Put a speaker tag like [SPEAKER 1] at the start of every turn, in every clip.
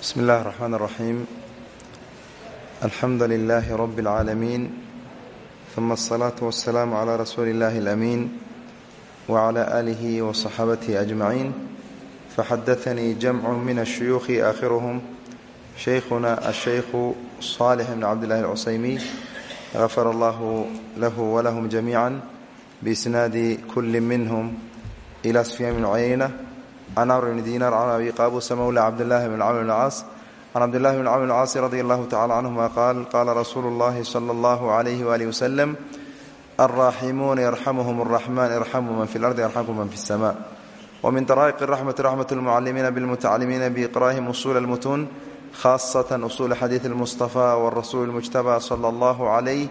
[SPEAKER 1] bsmi اllahi الرحmn الرaxيim alxamdu لlh rb العaalamiin ثuma الصlaaة والسlaam عlى rasuuli اllahi الأmiin وعlى آlih وصaxaabatih أجmaعiin faxadaثnii jamc min الshuyuuخi aakhiruhm shaykhuna الshaykhu صاlح bn cabdالlahi الcusaymi غafar allah lah wlahm جamiiعا bإsnaadi kuli minhm إlى sufyaan bn cuyayna can amr bni diinaar can abi qaabuse mowla cabdilaahi bn camr bn caas can cabdillahi bn camr bn caas radi allahu tacala canhuma qaal qaala rasuulu llahi sala allahu alayhi waalihi wasalam alraaximuuna yarxamuhum araxmaan irxamuu man fi lardi yarxamkum man fi اsama wmin daraa'iq raxmati raxmat lmucalimiina bilmutacalimiina biiqraa'ihim usuula almutuun khaasatan usuula xadiid almustafa warasuuli lmujtaba sala allahu calayh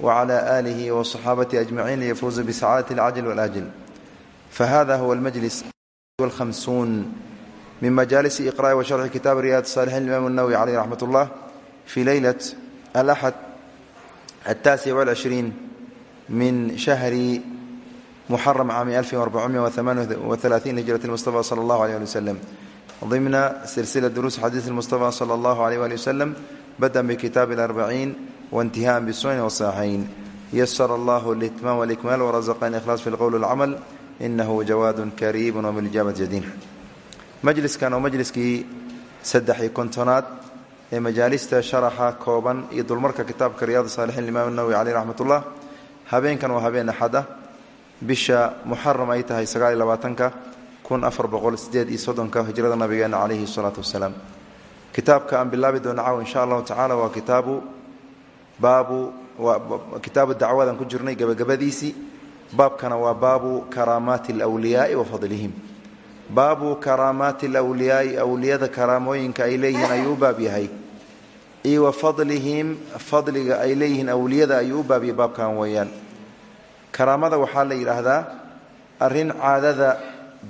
[SPEAKER 1] wacala aalihi wasaxaabatihi ajmaciin liyafuuzu bisacaadati alcajil waalaajil fahada huwa almajlis والخمسون من مجالس إقراء وشرح كتاب رياض الصالحين الإمام النووي عليه رحمة الله في ليلة الأحد التاسع والعشرين من شهر محرم عام 1438 هجرة المصطفى صلى الله عليه وسلم ضمن سلسلة دروس حديث المصطفى صلى الله عليه وآله وسلم بدأ بكتاب الأربعين وانتهاء بالسنن والصحيحين يسر الله الإتمام والإكمال ورزقنا إخلاص في القول والعمل inahu jawaad kariim wbilijaaba jadiin majliskan oo majliskii saddex iyo kontonaad ee majaalista sharaxa kooban iyo dulmarka kitaabka riyaad saalixiin imaam nawowi caleyh raxmat ullah habeenkan waa habeen axad bisha muxaram ay tahay sagaal iyo labaatanka kun afar boqol sideed iyo soddonka hijrada nabigeena caleyhi salaatu wasalaam kitaabka aan bilaabi doona caaw insha allahu tacala waa kitaabu baabu kitaabu dacwadan ku jirnay gabagabadiisii baabkana waa baabu karaamaati alwliyaai wa fadlihim. Baabu karaamaati alwliyaai awliyada karaamooyinka ay leeyihiin ayuu u baab yahay. Iyo wa fadlihim fadliga ay leeyihiin awliyada ayuu u baabyahay baabkan weeyaan. Karaamada waxaa la yidhaahdaa arrin caadada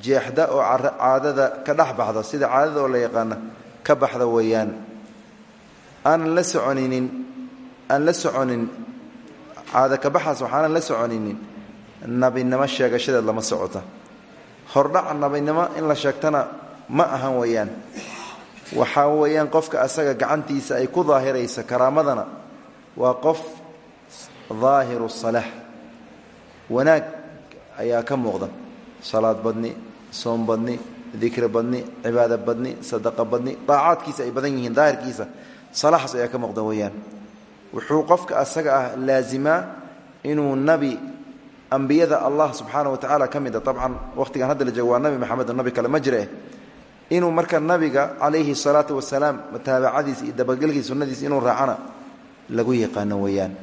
[SPEAKER 1] jeexda oo caadada ka dhex baxda sida caadada oo la yaqaana ka baxda nabinimo sheegashadeed lama socota. Hordhaca nabinimo in la sheegtana ma ahan weeyaan. Waxaa weeyaan qofka asaga gacantiisa ay ku daahiraysa karaamadana waa qof daahiru salaax wanaag ayaa ka muuqda. Salaad badni soom badni dikri badni cibaado badni sadaqa badni daacaadkiisa ay badan yihiin daahirkiisa. Salaaxaas ayaa ka muuqda weeyaan. Wuxuu qofka asaga ah laazimaa inuu nabi ambiyada allah subxaana wa tacaala ka mid a abcan wakhtigan hadda la joogo waa nabi maxamed oo nabi kale ma jire. Inuu marka nabiga calayhi salaatu wasalaam mutaabacadiisa iyo dabagelkii sunnadiisa inuu raacana lagu yaqaano weeyaan.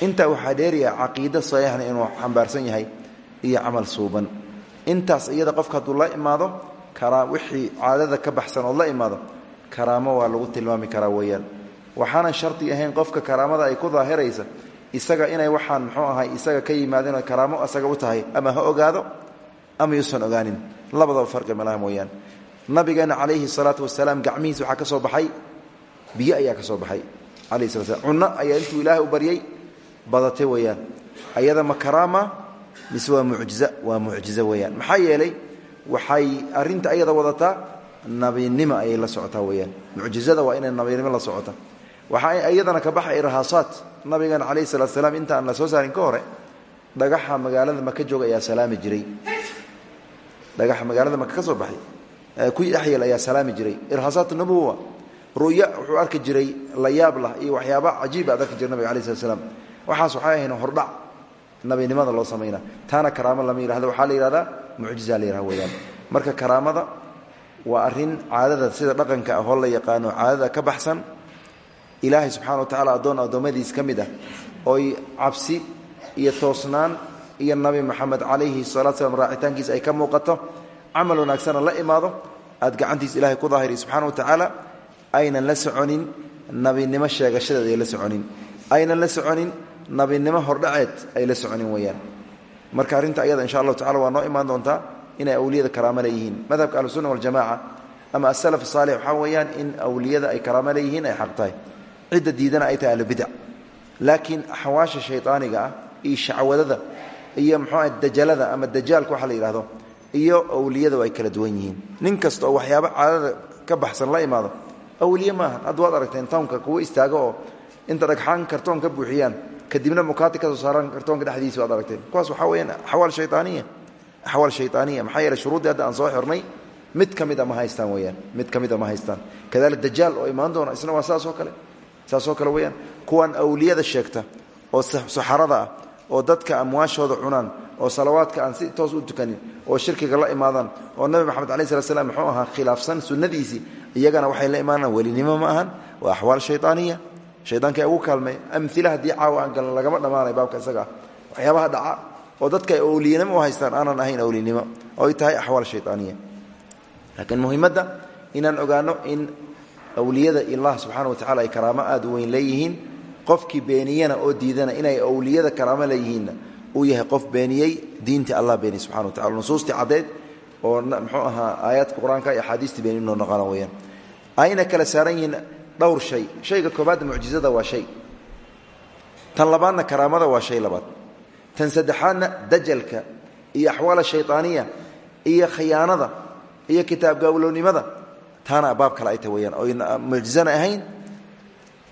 [SPEAKER 1] Intaa waxaa dheeriya caqiido saxiixna inuu xambaarsan yahay iyo camal suuban. Intaas iyada qofka hadduu la imaado wixii caadada ka baxsan ood la imaado karaamo waa lagu tilmaami karaa weeyaan. Waxaanan shardi ahayn qofka karaamada ay ku daahiraysa isaga inay waxaan muxuu ahay isaga ka yimaadeen oo karaamo asaga u tahay ama ha ogaado ama yuusan ogaanin. Labadaba farqi malaha mooyaan. Nabigeena calayhi salaatu wasalaam gacmihiisa waxaa ka soo baxay biyo ayaa ka soo baxay. Calayhi sala slam ayaa intuu ilaahay u baryay badatay ayada ma karaama mise waa mucjiza waa mucjizo waxay arrinta ayada wadataa nabinimo ayay la socotaa weeyaan mucjizada waa inay nabinimo la socota waxaa iyadana ka baxay irhaasaat nabigan calayhi salaat salaam inta aan la soo saarin ka hore magaalada maka jooga ayaa salaami jiray. Dhagaxa magaalada maka ka soo baxay kuwii dhexyeel ayaa salaami jiray. Irhaasaat nubuwa ru'ya wuxuu arki jiray la yaab lah iyo waxyaaba cajiib aad arki jiray nabiga alai slat slam waxaas waxay hordhac nabinimada loo samayna taana karaamo lama yihahdo waxaa la yihahdaa mucjiza la yihahda weyaan marka karaamada waa arrin caadada sida dhaqanka ahoo la yaqaano caadada ka baxsan ilaahay subxana wa tacala addoon addoommadiis ka mid ah oy cabsi iyo toosnaan iyo nabi maxamed calayhi salatu slam raacitaankiisa ay ka muuqato camal wanaagsana la imaado aad gacantiisa ilahay ku daahiri subxana wa tacaala aynan la soconin nabinimo sheegashadeed ay la soconin. Aynan la soconin nabinimo hordhaceed ay la soconin weeyaan. Marka arrinta ayada insha allahu tacala waa noo imaan doontaa inay awliyada karaamo leeyihiin. Madhabka ahlusunna waljamaca ama asalaf saalix waxaa weeyaan in awliyada ay karaamo leeyihiin ay xaq tahay cidda diidana ay tahay ahlubidac laakiin axwaasha shaydaaniga ah iyo shacwadada iyo muxuuah dajalada ama dajaalka waxa la yidhahdo iyo awliyada ay kala duwan yihiin. Nin kasta oo waxyaabo caadada ka baxsan la imaado awliye maaha. Hadda waad aragteen townka kuwa istaago oo inta dhagxaan kartoon ka buuxiyaan kadibna mukaati ka soo saaraan kartoonka dhexdiisa waad aragteen. Kuwaas waxaa weyaan axwaal shayaaniya axwaal shayaaniya maxaa yeele shuruuddii hadda aan soo xirnay mid ka mida ma haystaan weyaan mid ka mida ma haystaan. Kadalik dajaal oo imaan doona isna waa saasoo kale saasoo kale weyaan kuwan awliyada sheegta oo saxarada ah oo dadka amwaashooda cunaan oo salawaadka aan si toos u tukanin oo shirkiga la imaadaan oo nabi maxamed alai slat slam muxuu khilaafsan sunnadiisii iyagana waxay la imaanaan welinimo ma ahan waa axwaal shayaaniya shaydaanka ugu kaalmay amila haddii caawa aan galna lagama dhammaanay baabka isagaa waxyaabaha dhaca oo dadka ay owliyanimo u haystaan aanan ahayn owlinimo oo ay tahay axwaal shayaaniya laakiin muhimadda inaan ogaano in awliyada ilah subxaana wa tacala ay karaamo aad u weyn leeyihiin qofkii beeniyana oo diidana inay awliyada karaamo leeyihiinna uu yahay qof beeniyey diintii allah beeniyey subxana wa tacala nusuustii caddeed oo muxuu ahaa aayaadka qur'aanka axaadiistii beenin noo noqona weyaan ayna kala saaran yihiin dhowr shay. Shayga koobaadda mucjizada waa shay. Tan labaadna karaamada waa shay labaad. Tan saddexaadna dajalka iyo axwaala shaydaaniya iyo khiyaanada iyo kitaab gaawlownimada taana baab kale ay tahy weyaan oyna mucjizana ahayn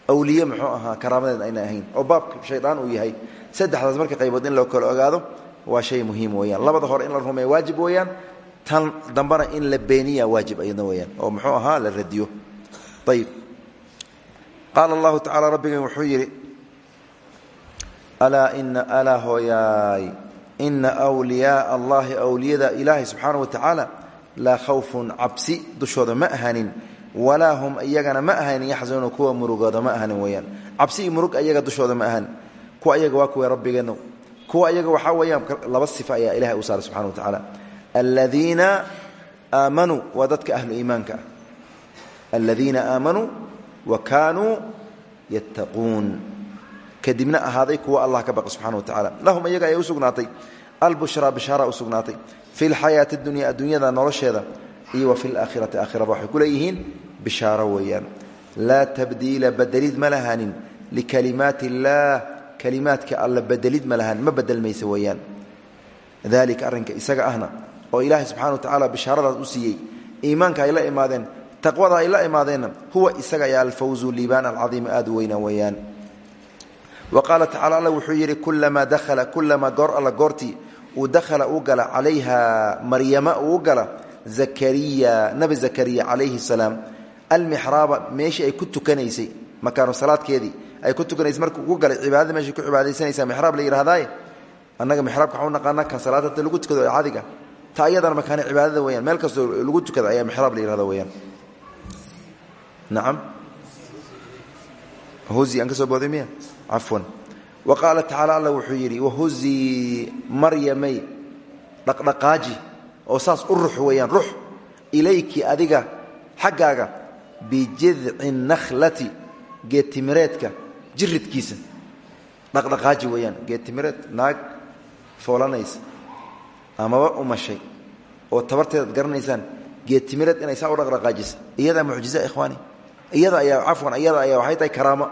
[SPEAKER 1] awliye muxuu ahaa karaamadeed ayna ahayn. Oo baabka shaydaan uu yahay saddexdaas marka qaybood in loo kala ogaado waa shay muhiim weyaan labada hore in la rumeeya waajib weeyaan tan dambana in la beeniya waajib ayadna weyaan oo muxuu ahaa la radiyo. Ayib qaala allahu tacala rabbigan wuxuu yidhi alaa ina alaa hooyaay ina wliyaaa allahi awliyada ilaahay subxaana wa tacaala laa khawfun cabsi dushooda ma ahanin walaa hum iyagana ma ahanin yaxzanuun kuwa murugooda ma ahanin weyaan cabsi iyo murug ayaga dushooda ma ahanin kuwa ayaga waa kuwa rabbigeenno kuwa ayaga waxaa weeyaan laba sifa ayaa ilahay u saaray subxana wa tacaala. Aladiina aamanuu waa dadka ahlu iimaanka ah. Aladiina wa kaanuu yattaquun. Kadibna ahaaday kuwa allah ka baqa subxana wa tacala lahum iyaga ayaa u sugnaatay. Albushraa bishaara u fi lxayaati dunya adduunyada nolosheeda iyo wa fi laakhirati aakhiraba waxay ku leeyihiin bishaaro weeyaan laa tabdiila badelid ma lahaanin likalimaati illaah kalimaadka alla badelid ma lahaan ma bedelmaysa weeyaan dalika arrinka isaga ahna oo ilaahay subxana wa tacaala bishaaradaas u siiyey iimaanka ay la imaadeen taqwada ay la imaadeenna huwa isaga ayaa alfawzu liibaan alcadiima aad u weyna weeyaan wa qaala tacala alla wuxuu yidhi kulamaa dakhala kulamaa goor alla goortii uu dakhala u gala calayha maryama uu u gala zakariya nabi zakariya calayhi salaam. Almixraaba meeshii ay ku tukanaysay makaanu salaadkeedii ay ku tukanaysay markuu ugu galay cibaadada meeshay ku cibaadaysanaysaa mixraab la yidhahdaaye annaga mixraabka waxau naqaanaa kan salaad hadda lagu tukado ee cadiga ta ayadana makaana cibaadada weyaan meel kastoo lagu tukada ayaa mixraab la yihahda weyaan nacam huzi aan ka soo booday miya? Cafwan wa qaala tacaala alla wuxuu yidhi wahuzii maryamay dhaqdhaqaaji oo saas u rux weeyaan rux ilayki adiga xaggaaga bijidci nakhlati geedtimireedka jiridkiisa dhaqdhaqaaji weeyaan geedtimireed naag foolanaysa amaba umashay oo tabarteedaad garanaysaan geedtimireed inay saa u dhaqdhaqaajisa. Iyadaa mucjiza ikhwaani. Iyada ayaa cafwan iyada ayaa waxay tahay karaamo.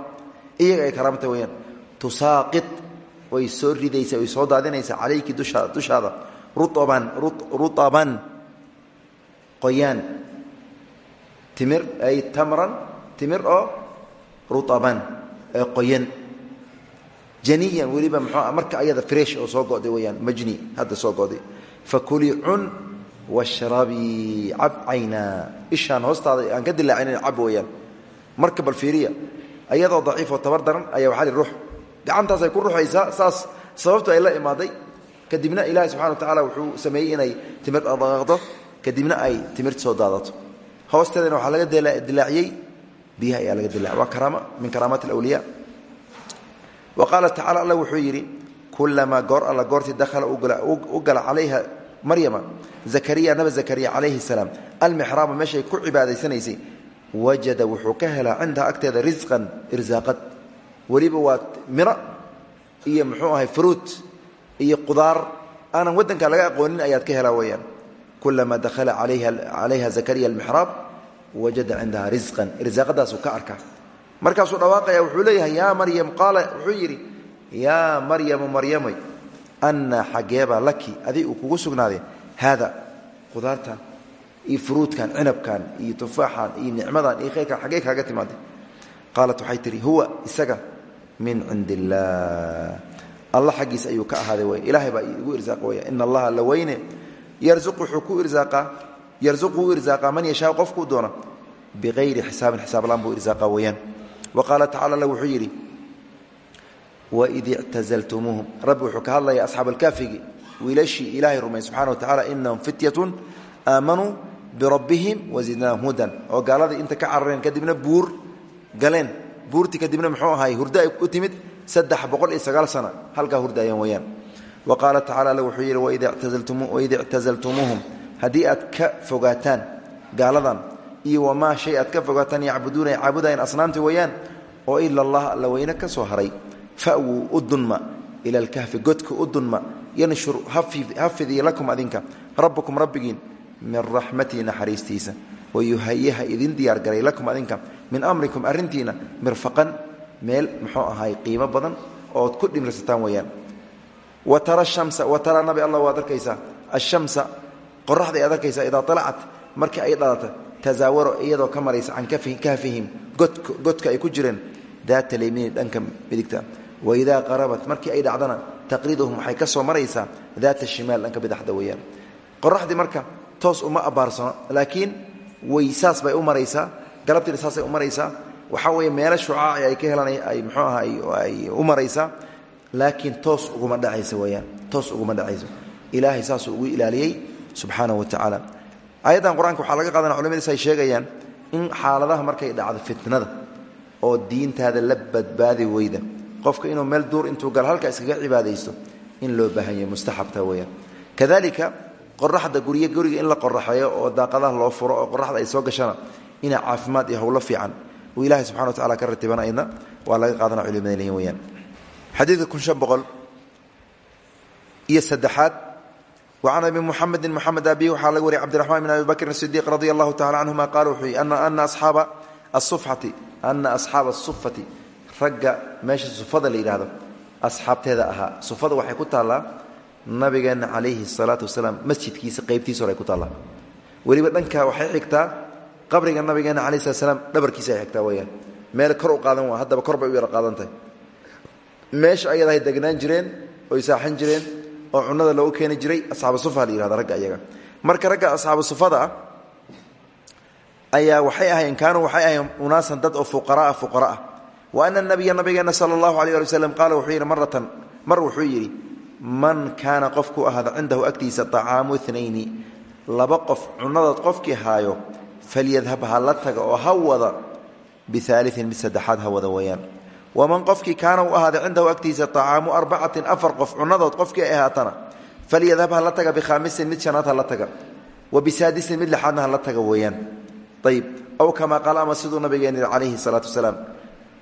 [SPEAKER 1] Iyaga ay karaamata weyaan tusaaqid way soo ridaysa way soo daadinaysaa calayki dushaa dushaada. Ruaban rutaban. Qoyaan. Timir ay tamran timir oo rutaban ee qoyan janiyan weliba mxuu marka ayada fresh oo soo go'day weyaan majni hadda soo go'day. Fakulii cun washrabii cab caynaa ishaan hoostaada aan ka dilaacinayn cab weeyaan. Marka bal fiiriya ayadoo daciifoo tabar daran ayaa waxaa li ruux gacantaasay ku ruxaysaa saas sababtu ay la imaaday. Kadibna ilaahay subxana wa tacaala wuxuu sameeyey inay timir dhaqaaqdo kadibna ay timirta soo daadato. Hoosteedana waxaa laga dilaaciyey biyaha ayaa laga dilaaciy waa karaama min karaamaat alawliya wa qaala tacala alla wuxuu yidhi kulamaa goor alla goortii dakhala u gala calayha maryama zakariya nabi zakariya calayhi salaam. Almixraaba meeshay ku cibaadaysanaysay wajada wuxuu ka helaa cindaha agteeda risqan irsaaqad weliba waa miro iyo muxuu ahay fruut iyo qudaar. Aanan waddanka laga aqoonin ayaad ka helaa weeyaan. Kulamaa dakhala calayha zakariya almixraab wajada cindaha risqan irsaaqadaasuu ka arkaa markaasuu dhawaaqaya wuxuu leeyahay yaa maryam qaala wuxuu yidhi yaa maryamu maryamay annaa xaggeebaa laki adig uu kugu sugnaaday haada qudaartan iyo furuudkan cinabkan iyo tufaaxan iyo nicmadan iyo khayrkan xaggee kaaga timaada qaalat waxay tihi huwa isaga min cindi illaah alla ayuu ka ahaaday wey ilaahay baa igu irsaaqa ina allaha la weyne. Yarzuq wuxuu ku yarzuqu u irsaaqa. Man yashaa qofkuu doona biqayri xisaabin xisaablaan buu irsaaqa weeyaan wa qaala tacala alla wuxuu yidhi waid ictazaltumuuhum rabbi wuxuu ka hadlaya asxaab alkaafigi wiilashii ilaahay rumay subxana wa tacala inahum fityatun aamanuu birabbihim wazidnaahum hudan. Oo gaaladii inta ka carareen kadibna buur galeen buurtii kadibna muxuu ahaay hurdo ay u timid saddex boqol iyo sagaal sana. Halkaa hurdaayeen weyaan. Wa qaala tacala alla wuxuu yidhi waid ictazaltumuuhum haddii aad ka fogaataan gaaladan iyo wamaa shay aad ka fogaataan yacbuduuna ay caabudayan asnaamti weeyaan oo ila allah alla weyne ka soo haray fawuu u dunma ila alkahfi godka u dunma yanshur ha fidiya lakum adinka rabbukum rabbigiin min raxmatii naxariistiisa wayuhayaha idin diyaargaray lakum adinka min amrikum arrintiina mirfaqan meel muxuu ahaay qiimo badan ood ku dhimrsataan weeyaan. Wa tara shamsa wa tara nabi allah waad arkaysaa ashamsa qoraxda aad arkaysaa idaa alacat markii ay dhalata tazaawaro iyadoo ka maraysa can kahfihim godka ay ku jireen daata leymini dhanka midigta. Waidaa qarabat markii ay dhacdana taqriiduhum waxay ka soo maraysaa daata shimaal dhanka bidaxda weeyaan. Qoraxdii marka toos uma abaarsano laakiin way saas bay u maraysaa galabtiina saasay u maraysaa. Waxaa weeye meelo shucaaci ay ka helan ay muxuu aha ay u maraysaa. Laakiin toos uguma dhacaysa weeyaan toos uguma dhacayso ilaahay saasuu ugu ilaaliyey subxaanahu wa tacaala. Aayaddan qur'aanka waxaa laga qaadana culimadiis ay sheegayaan in xaaladaha markay dhacdo fitnada oo diintaada la badbaadi weyda. Qofka inuu meel duur intuu galo halka iskaga cibaadaysto in loo baahan yahay mustaxabta weyaan kadalika qoraxda guryo guriga in la qoraxeeyo oo daaqadaha loo furo oo qoraxda ay soo gashana ina caafimaad iyo howlo fiican. Uu ilaahay subxana wa tacala ka ratibana aydna waa laga qaadana culimada leeyihiin weyaan xadiidka kun shan boqol iyo saddexaad wacan abi muxamedin moxamed abi waxaa laga wariyay cabdiraxmaan bin abi bakrin sidiiq radia allahu tacala canhuma qaala wuxuu yidhi ana asaaba asufati ana asxaaba asufati ragga meesha sufada la yidhaahdo asxaabteeda ahaa. Sufada waxay ku taallaa nabigeena calayhi salaatu wasalaam masjidkiisa qaybtiisa hore ay ku taalla. Weliba dhankaa waxay xigtaa qabriga nabigeena calayi slat dhabarkiisa ay xigtaa weyaan meel kor u qaadan waa haddaba kor u yara qaadan meesha ayadaa ay degnaan jireen oy saaxan jireen oo cunnada loogu keeni jiray asxaabu sufa la yihahda ragga iyaga marka ragga asxaabu sufada ah, ayaa waxay ahayn kaanuu waxay ahayn unaasan dad oo fuqaraaa ah, fuqaraah wa ana nabiya nabigeena sala allahu aleh ali qaala wuxuu yidhi maratan mar wuxuu yidhi man kaana qofkuu ahaado cindahu agtiisa acaamu inayni laba qof cunadood qofkii haayo falyadhab ha la taga oo ha wada biaaliin mid saddexaad ha wada weyaan waman qofkii kaana uu ahaaday cindahu agtiisa acaamu arbacatin afar qof cunadood qofkii ahaatana falyadhab hala taga bikhaamisin mid shanaad hala taga wa bisaadisin mid lixaadna hala taga weyaan ayb aw kamaa qaal ama siduu nabigeeni calayhi salaatu wasalaam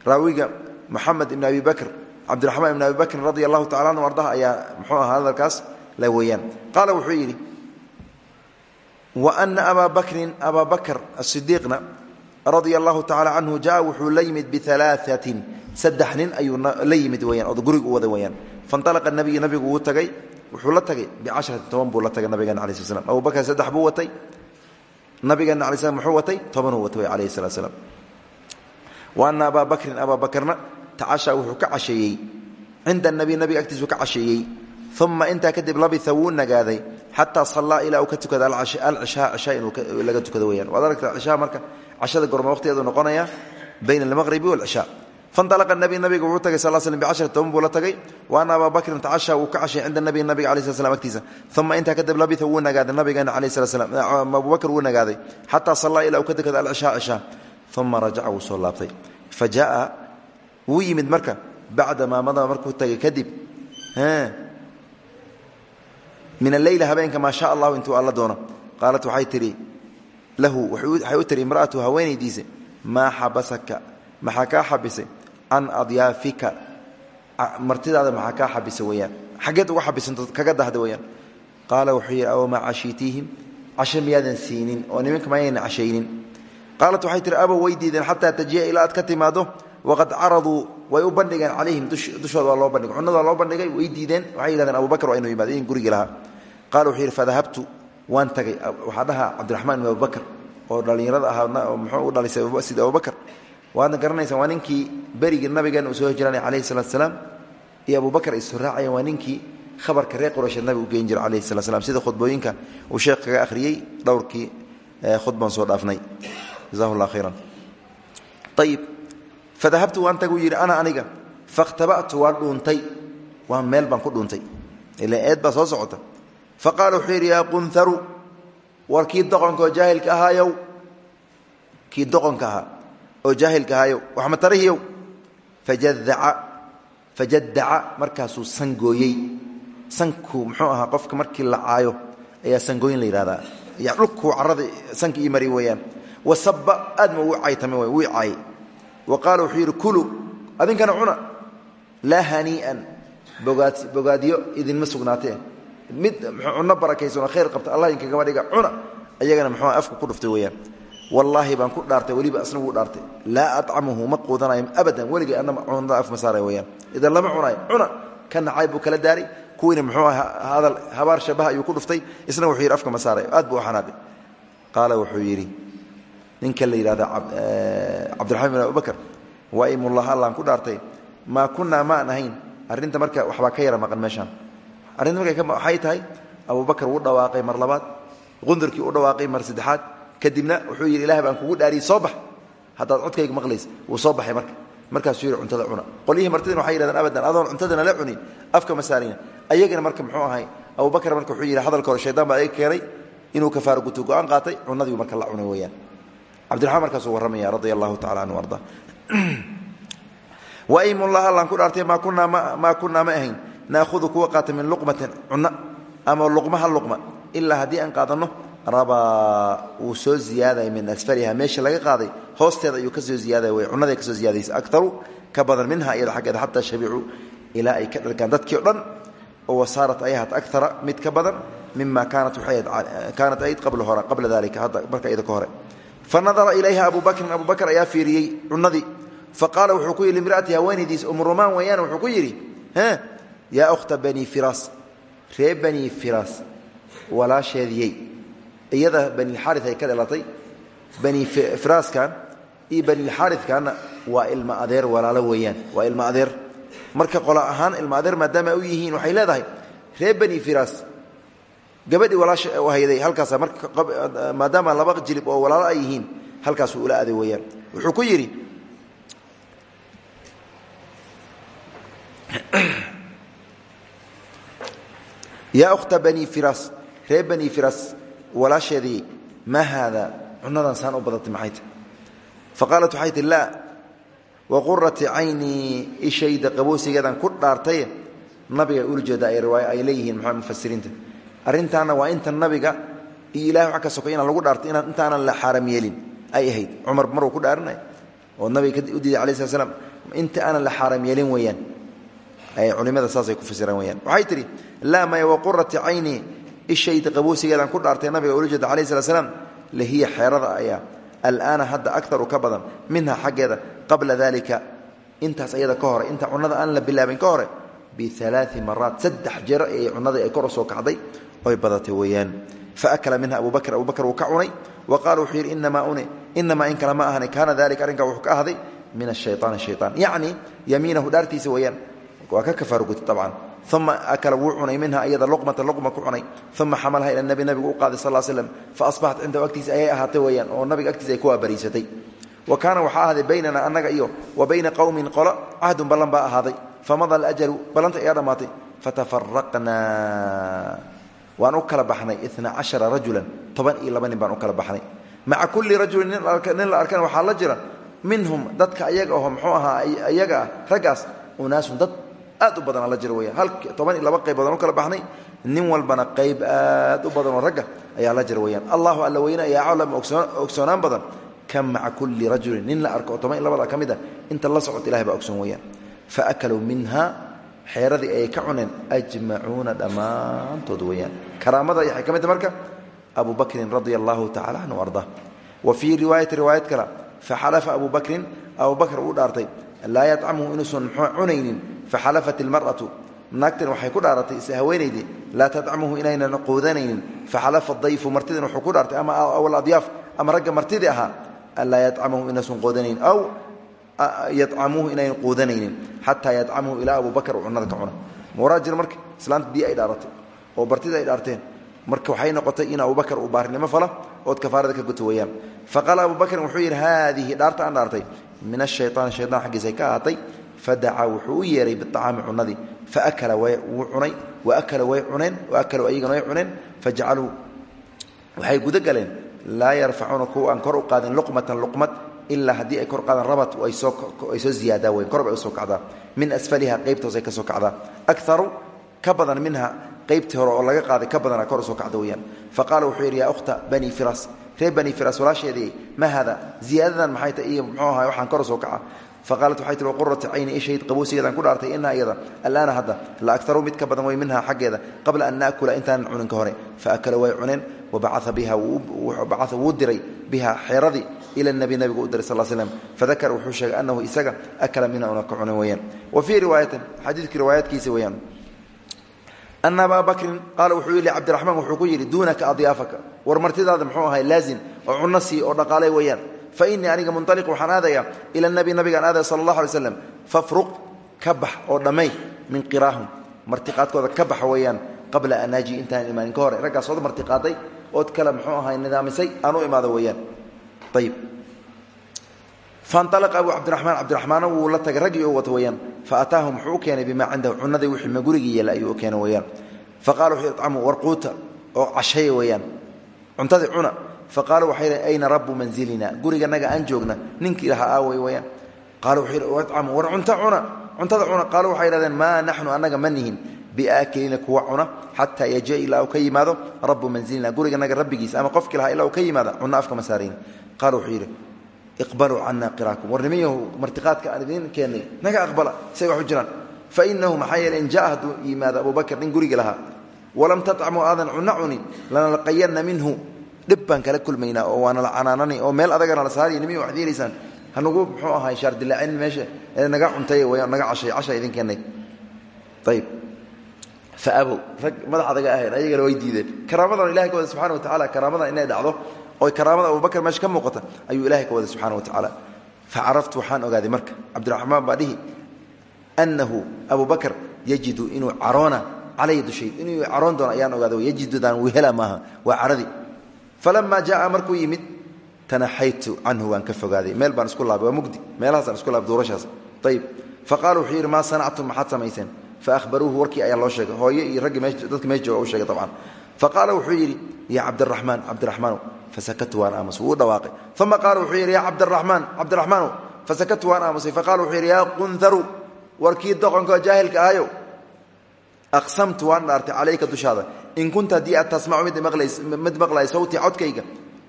[SPEAKER 1] raawiga ibn abi bakr cabdiraxmaan ibn abi bakrin radi allahu tacala anhu ardaha ayaa muxuu ahaa hadalkaas la weeyaan qaala wuxuu yidhi wa ana abaa bakrin abaa bakr asidiiqna radia allahu tacala canhu jaa wuxuu la yimid bialaaثatin saddex nin ayuu la yimid weyaan oo guriga u wada weyaan faاnطalaqa nabiyu nabigu wuu tagay wuxuu la tagay bicasharati toban buu la tagay nabigeena ala sl slam abu bakr saddex buu watay nabigeena ala slam muxuu watay tobanuu watay way alayhi salatu slam wa ana abaa bakrin abaa bakrna tacashaa wuxuu ka casheeyey. Cinda nabi nabiga agtiisuu ka casheeyey. Uma intaa kadib labia wuu nagaaday. Xataa salaa ilaa uu ka tukada alcishaa cishaa inuu laga tukado weyaan waad aragta cishaa marka cashada gorma waqtigeedu noqonaya bayna almaqribi walcishaa faindalaqa nabi nabiga wuxuu tagay sal slm bicashara toban buu la tagay. Wa ana abaa bakrin tacashaa wuu ka cashay cinda nabi nabiga alai sl slam agtiisa. Uma intaa kadib labia wuu nagaaday nabigeena alai sl slam abubakr wuu nagaaday. Xataa salaa ilaa uu ka tukada alcishaa cishaa uma rajaca wuu soo laabtay. Fa jaaa wuu yimid marka bacda maamadaba markuu tagay kadib. Min aleyla habeenka maa sha allahu intuu alla doono. Qaalat waxay tihi lahu waxay u tihi imra'atu haweenaydiisa maa xabasaka? Maxaa kaa xabisay can martidaada maxaa kaa xabisa weyaan xaggeed uga xabisanto kaga dahda weyaan qaala wuxuu yidhi aw maa cashiitiihim? Casho miyaadan siinin oo nimanka mayayna cashaynin. Qaalat waxay tihi abow way diideen xataa tajiya ilaa aad waqad caraduu way u bandhigeen calayhim dushooda waa loo bandhigay cunada waa loo bandhigay way diideen waxay yihahdeen abu bakr waa inuu yimaado in gurigi lahaa qaala wuxuu yidhi fadahabtu waan tagay waxaa dhahaa cabdiraxmaan ibn abubakr oo dhallinyarada ahaa muxuu u dhalisay sida abubakr waadna garanaysaa waa ninkii berigii nabigeena uu soo hijraanay calayhi salatu salaam iyo abubakar ay soo raacayeen waa ninkii khabarka reer quraysheed nabiga u geyn jira calayhi salat slam sida khudbooyinka uu sheekh kaga akhriyey dhowrkii khudbaan soo dhaafnay jazahu llah khayran ayib fadahabtu waan taguu yidhi ana aniga fakhtaba'tu waan dhuuntay waa meel baan ku dhuuntay ila eed baa soo socota fa qaala wuxuu yidhi yaa qunharu war kii doqonka oo jaahilka ahaayow kii doqonka ahaa oo jaahilka ahaayow waxma tarihiyow fajadaca fajadaca markaasuu sangooyey sanku muxuu ahaa qofka markii la caayo ayaa sangooyin la yidhahdaa ya dhulkuu carada sanka ii mari weeyaan wasaba aadma uu caytame wuu caayey wa qaala wuxuu yidhi kulu adinkana cuna. Laa hanii'an bogaad bogaadyo idinma sugnaatee. Mid cunno barakaysanoo khayr qabta allah inkagama dhiga cuna. Ayagana muxuu afka ku dhuftay weeyaan. Wallaahi baan ku dhaartay weliba asna wuu dhaartay. Laa acamuhu ma quudanayo abadan weligay anna cunada af ma saaraya weyaan idan lama cunayo cuna. Ka nacay buu kala daaray. Kuwiina muxuu hadal habaar shabaha ayuu ku dhuftay. Isna wuxuu yidhi afka ma saarayo aad buu u xanaaqay qaala wuxuu yidhi ninka la yidhahda cabdiraxmaan bin abubakr waa imullah allaan ku dhaartay maa kunaa maan ahayn. Arrinta marka waxbaa ka yara maqan meeshaan. Arrinta marka waxay tahay abubakar wuu dhawaaqay mar labaad qundurkii u dhawaaqay mar saddexaad kadibna wuxuu yidhi ilaah baan kugu dhaariyey soo bax. Haddaad codkayga maqlaysa wuu soo baxay marka. Markaasuu yidhi cuntada cuna. Qolyihii martidin waxay yidhahdeen abadan adoon cuntadana la cunin afka ma saarina. Ayagana marka muxuu ahay abubakar marka wuxuu yidhi hadalka hore shaydaan baa ayaga keenay inuu kafaaro guto go'aan qaatay cunadiiu marka la cunay weeyaan cabdiraxmaan markaasuu warramaya radia allahu tacala canhu arda. Waimullah allaan ku dhaartay maa kunaa maa kunaa ma ahayn. Naahudu kuwa qaata min luqmatin cunno ama luqma hal luqma. Ilaa haddii aan qaadanno rabaa wuu soo ziyaadaya min asfaliha. Meesha laga qaaday hoosteeda ayuu ka soo ziyaadaya wey cunaday ka soo ziyaadaysa akaru ka badan minha iyada xaggeeda xataa shabicuu ilaa ay ka dhargaan dadkii o dhan wasaarat ay ahaat akara mid ka badan mima kaanat kaanat ayd qabla hore qabla dalika hadda marka iyada ka hore fa nadara ilayha abu bakrin abu bakr ayaa fiiriyey cunadii fa qaala wuxuu ku yidhi limraati haweenaydiis umrumaan weeyaan wuxuu ku yidhi yaa ukhta bani firas ree bani firas walaasheediyey. Iyada banilxaari ay ka dhalatay bani firaskan iyo banilxaarikanna waa ilma adeer walaalo weeyaan waa ilma adeer. Marka qola ahaan ilma adeer maadaama u yihiin waxay leedahay ree bani firas gabadhii walaasha u hayday halkaasa maadaama laba jilib oo walaalo ay yihiin halkaasuu ula aaday weeyaan. Wuxuu ku yidhi yaa ukhta bani firas ree bani firas walaasheedii maa haada cunadan saan u badatay maxay tahy fa qaalat waxay tihi laa waqurati caynii ishayda qaboosigeedan ku dhaartaye nabiga ula jeeda ay riwaayo ay leeyihiin maxaa mufasiriinta arrintaana waa inta nabiga iyo ilahay ka sokay inaan lagu dhaartay inaan intaanan la yeelin. Ay ahayd. Cumar maruu ku dhaaranay oo nabiga u diiday alai slat slam inta aanan la xaaram yeelin weeyaan. Ay culimada saasay ku fasiraan weyaan waxay tidhi laa maya waqurati caynii ishayda qaboosigeedaan ku dhaartay nabiga ula jeeda alayh slat slam lahiya xeerada ayaa alaana hadda akaru ka badan minha xaggeeda qabla dalika intaas ayada ka hore inta cunada aan la bilaabin ka hore bialaai maraat saddex jeer ee cunadii ay kor soo kacday oy badatay weeyaan. Faakala minha abu bakr abu bakr wuu ka cunay wa qaala wuxuu yidhi inamaa in kale ma ahani kaana dalika arrinka wuxuu ka ahday min ashayطaani shayطaan yacni yamiinahu dhaartiisa weeyaan waa ka kafaarugutay abcan uma akala wuu cunay minha iyada luqmata luqma ku cunay. Uma xamalaha ila nabi nabigu u qaaday sal waabariisatay. Wa kaana baynana annaga iyo wa bayna qowmin qolo cahdun ballan baa ahaaday. Famada alajalu ballanta ayaa dhammaatay. Fatafaraqnaa waan u kala baxnay ina cashara rajulan toban iyo laba nin baan u kala baxnay. Maca kulli rajulin nin la arkana waxaa la jira minhum dadka ayaga aho muxuu ahaa ayaga ah raggaas unaasun dad aad u badanaa la jira hal toban iyo laba qaybood aan u kala baxnay nin walbana qayb aad u badanoo ragga ayaa la jira weyaan allahu alla weyne ayaa aclam ogsoonaan badan kam maca kulli rajulin nin la arko oo toban iyo labada ka mid a inta la socota ilahay baa ogsoon weyaan faakaluu minha xeeradii ayay ka cuneen ajmacuuna dhammaantood weyaan karaamada waxay ka marka abu bakrin radia allahu tacala arda. Wa fii riwaayati riwaayad kale faxalafa abu bakrin abu bakr uu dhaartay laa yacamhu inuusan mxuu cunaynin faxalafat ilmar'atu naagtan waxay ku dhaaratay is haweenaydii laa tadcamuhu inaynan quudanaynin. Faxalafa dayfu martidin wuxuu ku dhaartay ama aladyaaf ama ragga martidii ahaa an laa yadcamahu inaysan aw yadcamuhu inaynan quudanaynin xataa yadcamuhu ilaa abubakar uu cunada ka cuna. Mawaraa jira marka islaanta dii ay dhaaratay oo bartida ay dhaarteen. Marka waxay noqotay in abubakar uu baarinimo falo ood kafaarada ka guto weeyaan faqaala abubakrin wuxuu yidhi haadihi dhaarta aan dhaartay min ashayطaani shayطan xaggiisay ka ahaatay. Fadacaa wuxuu u yeeray biacaami cunadii faakala wuu cunay waakala way cuneen waakala ayagana way cuneen. Fajacaluu waxay guda galeen laa yarfacuuna kuwa aan kor u qaadin luqmatan luqmad ilaa haddii ay kor qaadaan rabat ay soo ziyaadaa weyn kor bay u soo kacdaa. Min asfaliha qaybta hoose ay ka soo kacdaa. Akaru ka badan minha qaybtii hore oo laga qaaday ka badana kor u soo kacda weyaan faqaala wuxuu yidhi yaa ukhta bani firas reer bani firas walaasheedii ma hada? Ziyaadadan maxay ta iyo muxuu ahaa waxaan kor u soo kaca faqaalat waxay tihi waqurata cayni ishayd qabuusigeedaan ku dhaartay inaa iyada. Alaana hadda la akaru mid ka badan way minha xaggeeda qabla an naakula intaanan cunin ka hore. Faakala way cuneen wabacaa biha bacaa wuu diray biha xeeradii ila nabi nabigu u diray sal slm fadakara wuxuu sheegay anahu isaga akala minha una ka cunin weyaan wa fii riwaayatin xadiidkii riwaayaadkiisa weyaan ana abaa bakrin qaala wuxuu yidhi cabdiraxmaan wuxuu ku yidhi duunaka adyaafaka war martidaada muxuu ahay laazim oo cunno sii oo dhaqaaley weeyaan fa innii aniga munaliq waxaan aadayaa ila nabi nabigaan aadaya sala allah alay slam fafruq ka bax oo dhammay min qiraahum martiqaadkooda ka baxa weeyaan qabla an aji intaan imaanin ka hore raggaas ood martiqaaday ood kale muxuu ahay nidaamisay aan u imaado weeyaan ayib fainalaqa abu cabdiraxmaan cabdiraxmaana wuu la tagay raggii u wato weyaan fa ataahum wuxuu u keenay bimaa cindahu cunadii wixii ma gurigii yeela ayuu u keenay weyaan fa qala wuxuu yidhi warquuta oo cashaya weeyaan cuntadii cuna. Fa qaaluu waxay yidhi ayna rabbu manzilina guriganaga aan joogna ninkii lahaa aaway weyaan qaala wuxuu yidhi wadcamu war cunta biaakilina kuwa cuna xataa yaja ilaa uu ka yimaado rabbu manzilina guriganaga rabbigiisa ama qofkii lahaa ilaa uu ka yimaado cunno afka ma saarayn qaala wuxuu yidhi iqbaluu cana qiraakum. War nimanyahu martiqaadka aan idiin keennay naga aqbala say wax u jiraan. Fa inahu maxaa yeele in jaa hadduu yimaado abubakar nin gurigi lahaa. Walam tatcamuu aadan cunno cunin lanalqayanna minhu. Dhib baan kala kulmaynaa oo waana la canaananay oo meel adagana la saariy nimiy waxad yeelaysaan. Hanugu muxuu ahay shaardilaacin meesha ee naga cuntay naga cashay casha idin keennay ayib fa abow rag madax adaga ahayn ayagana way diideen. Karaamadan ilahay ka wada subxana wa tacala karaamadan inay dhacdo oo karaamada abubakar meesha ka muuqata ayuu ilahay ka waday subxana wa tacaala fa caraftu waxaan ogaaday marka cabdiraxmaan baa dhihi annahu abubakar yajidu inuu caroona calaya dushay inuu caroon doono ayaan ogaaday yajidudaan wehela maaha waa caradii falamaa jaaa markuu yimid tanaxaytu canhu waan ka fogaaday. Meel baan isku laabay waa mugdi. Meelahaasaan isku laabay duurashaas. Ayib fa qaala wuxuu yidhi maa sanactum maxaad samayseen faahbaruuhu warkii ayaa loo sheegay hooye iyo raggii dadka meesha jooga u sheegay dabcan fa qaala wuxuu yidhi yaa cabdiraxmaan cabdiraxmaanow fasakatu waan aamusay wuu dhawaaqay uma qaala wuxuu yidhi yaa cabdiraxmaan cabdiraxmaanow fasakatu waan aamusay faqala wuxuu yidhi yaa qunharu warkii doqonka jaahilka ahayow aqsamtu waan dhaartay calayka dushaada in kunta haddii aad tasmacu mid maqlay sawtii codkayga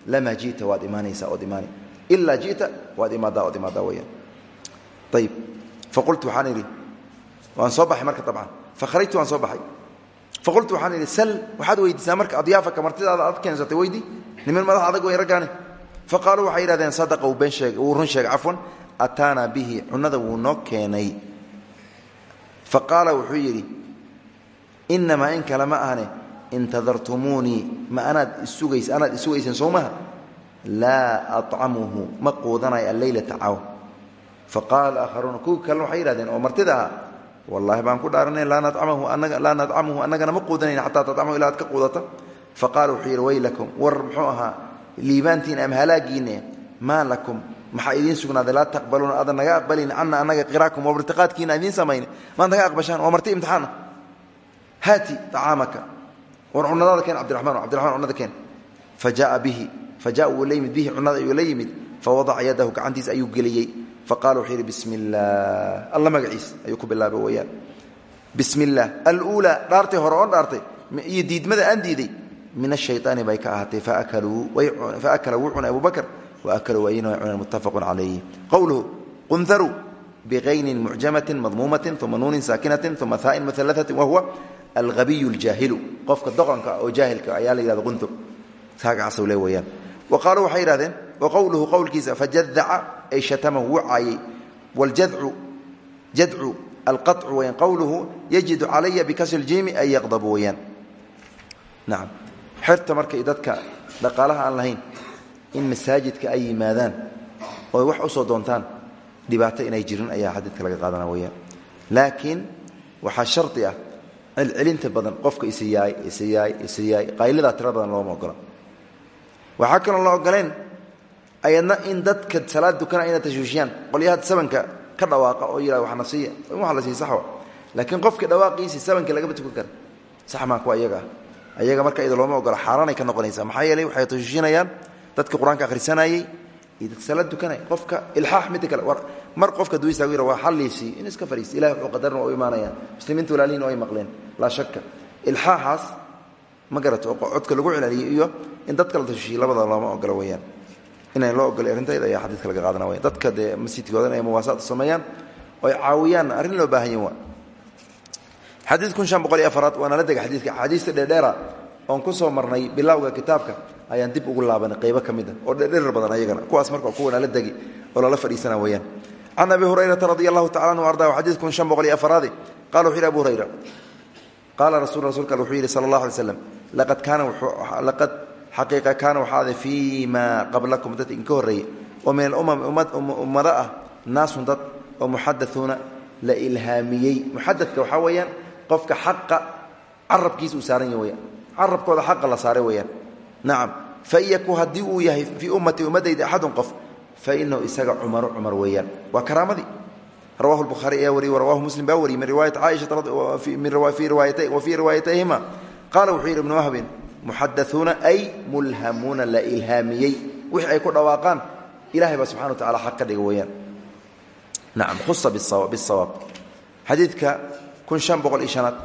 [SPEAKER 1] lamaa ji'ta waad imaanaysaa ood imaani ilaa ji'ta waad imaadaa ood imaadaa weyaan ayib faqultu waxaan idhi waan soo baxay marka abcan fakharajtu waan soo baxay. Faqultu waxaan idhi sal waxaad weydiisaa marka adyaafaka martidaada aad keensatay weydi? Niman madax adag wey raggaani fa qaaluu waxay yidhahdeen sadaqa uu been sheegay uu run sheegay cafwan ataanaa bihi cunada wuu noo keenay. Fa qaala wuxuu yidhi inamaa in kale ma ahne intadartumuunii ma anaad isugays anaad isugayseen soo maha? Laa aطcamuhu ma quudanayo alleylata caw. Fa qaala aakharuuna kuwii kalena waxay yidhahdeen oo martida ahaa wallahi baan ku dhaaranay laa nadcamuhu annagana ma quudanayna xataa tadcamu ilaa aad ka quudata fa qaala wuxuu yidhi waylakum war muxuu ahaa liibaantiina ama halaagiinne maa lakum maxaa idiin sugnaaday? Laa taqbaluuna aadan naga aqbalin cana annaga qiraakum waa martiqaadkiina idiin samayna maad naga aqbashaan waa marti imtixaana haati acaamaka war cunadaada keen cabdiramaan cabdiraman cunada keen. Fa jaaa bihi fa jaa wuu la yimid bihi cunada ayuu la yimid fa wadaca yadahu gacantiisa ayuu geliyey faqala wuxuu yidhi bismi illaah alla magaciis ayuu ku bilaabay weyaan bismi illaah aluulaa dhaartay hore oon dhaartay iyo diidmada aan diiday min ashayطaani bay ka ahaatay faakala wuu cunay abubakr waakaluu wayna way cuneen muttafaqun calayh qowluhu qunharuu bikaynin mucjamatin madmuumatin uma nuunin saakinatin uma haain mualaatin wahuwa alhabiyu اljaahilu qofka doqonka oo jaahilka ayaa la yihahda qunhur saagacaasw le weyaan wa qaaluu waxay yidhahdeen wa qowluhu qowlkiisa fajadaca ay shatamahu wuu caayay waljadcu jadcu alqaطcu weyaan qowluhu yajidu calaya bikasri ljiimi ay yaqdabu weyaan nacam xerta markay dadka dhaqaalaha aan lahayn in masaajidka ay yimaadaan oo wax u soo doontaan dhibaato inay jirin ayaa xadiidka laga qaadana weyaan laakiin waxaa shardi ah celcelinta badan qofka isiyaay isiyaay isiyaay qaylidaa tira badan looma ogola waxaa kaloo la ogoleen ayadna in dadka salaad dukana inay tashwiishiyaan. Qolyaha sabanka ka dhawaaqa oo yidhah waxna siiya. In wax la siiya saxwa. Laakiin qofkii dhawaaqiisii sabanka lagama tukan kara sax maa kuwa iyaga ayaga marka iyada looma ogola xaaraanay ka noqonaysaa. Maxaa yeelay waxay tashwiishinayaan dadka qur'aanka akhrisanayey salaad dukanay. Qofka ilxaax midda war mar qofka duisa yira waa xalliisii in iska fariista ilahi wuxuu qadarna waa u imaanayaan. Muslimiinta oo ay maqleen laa shaka ilxaaxaas ma garato lagu celaliyo iyo in dadka la tashwiishiyo labada looma ogola weeyaan inaan loo ogolay arrintayda ayaa xadiidka laga qaadana weyan dadka dee masjidkoodan ay muwaasaad sameeyaan oo ay caawiyaan arrin loo baahan yahin waa. Xadiid kun shan boqol iyo afaraad waana la dega xadiidka. Axaadiista dheerdheera oon ku soo marnay bilowga kitaabka ayaan dib ugu laabanay qaybo ka mid a oo dherdherer badan ayagana. Kuwaas marka kuwana la degi oo lala fadhiisana weeyaan. Can abi hurayrata radi allahu tacala anhu arda xadiid kun shan boqol iyo afaraadi. Qala wuxu yidhi abu hurayra qaala rasul rasulka al wuxuu yidhi sala allah alay slam laqad kaana laqad xaqiiqa kaana waxaa aday fii maa qablakum dad idinka horreeyey oo min alumam ummado ah naasun dad oo muxadauuna la ilhaamiyey. Muxadadka waxaa weeyaan qofka xaqa carabkiisa uu saaran yahy weyaan carabkooda xaqa la saaray weeyaan. Nacam fain yaku haddii uu yahay fii ummati ummadayda axadun qof fa inahu isaga cumaru cumar weeyaan. Waa karaamadii rawahu lbukhaari ayaa wariyey warawahu muslim baa wariyey min riwaayati caaishaa fii riwaayatayhima. Qaala wuxuu yidhi ibnu wahbin muxadauuna ay mulhamuuna la ilhaamiyey. Wixii ay ku dhawaaqaan ilahay baa subxana wa tacala xaq ka dhiga weeyaan nacam khusa bisawaab xadiidka kun shan boqol iyo shanaad.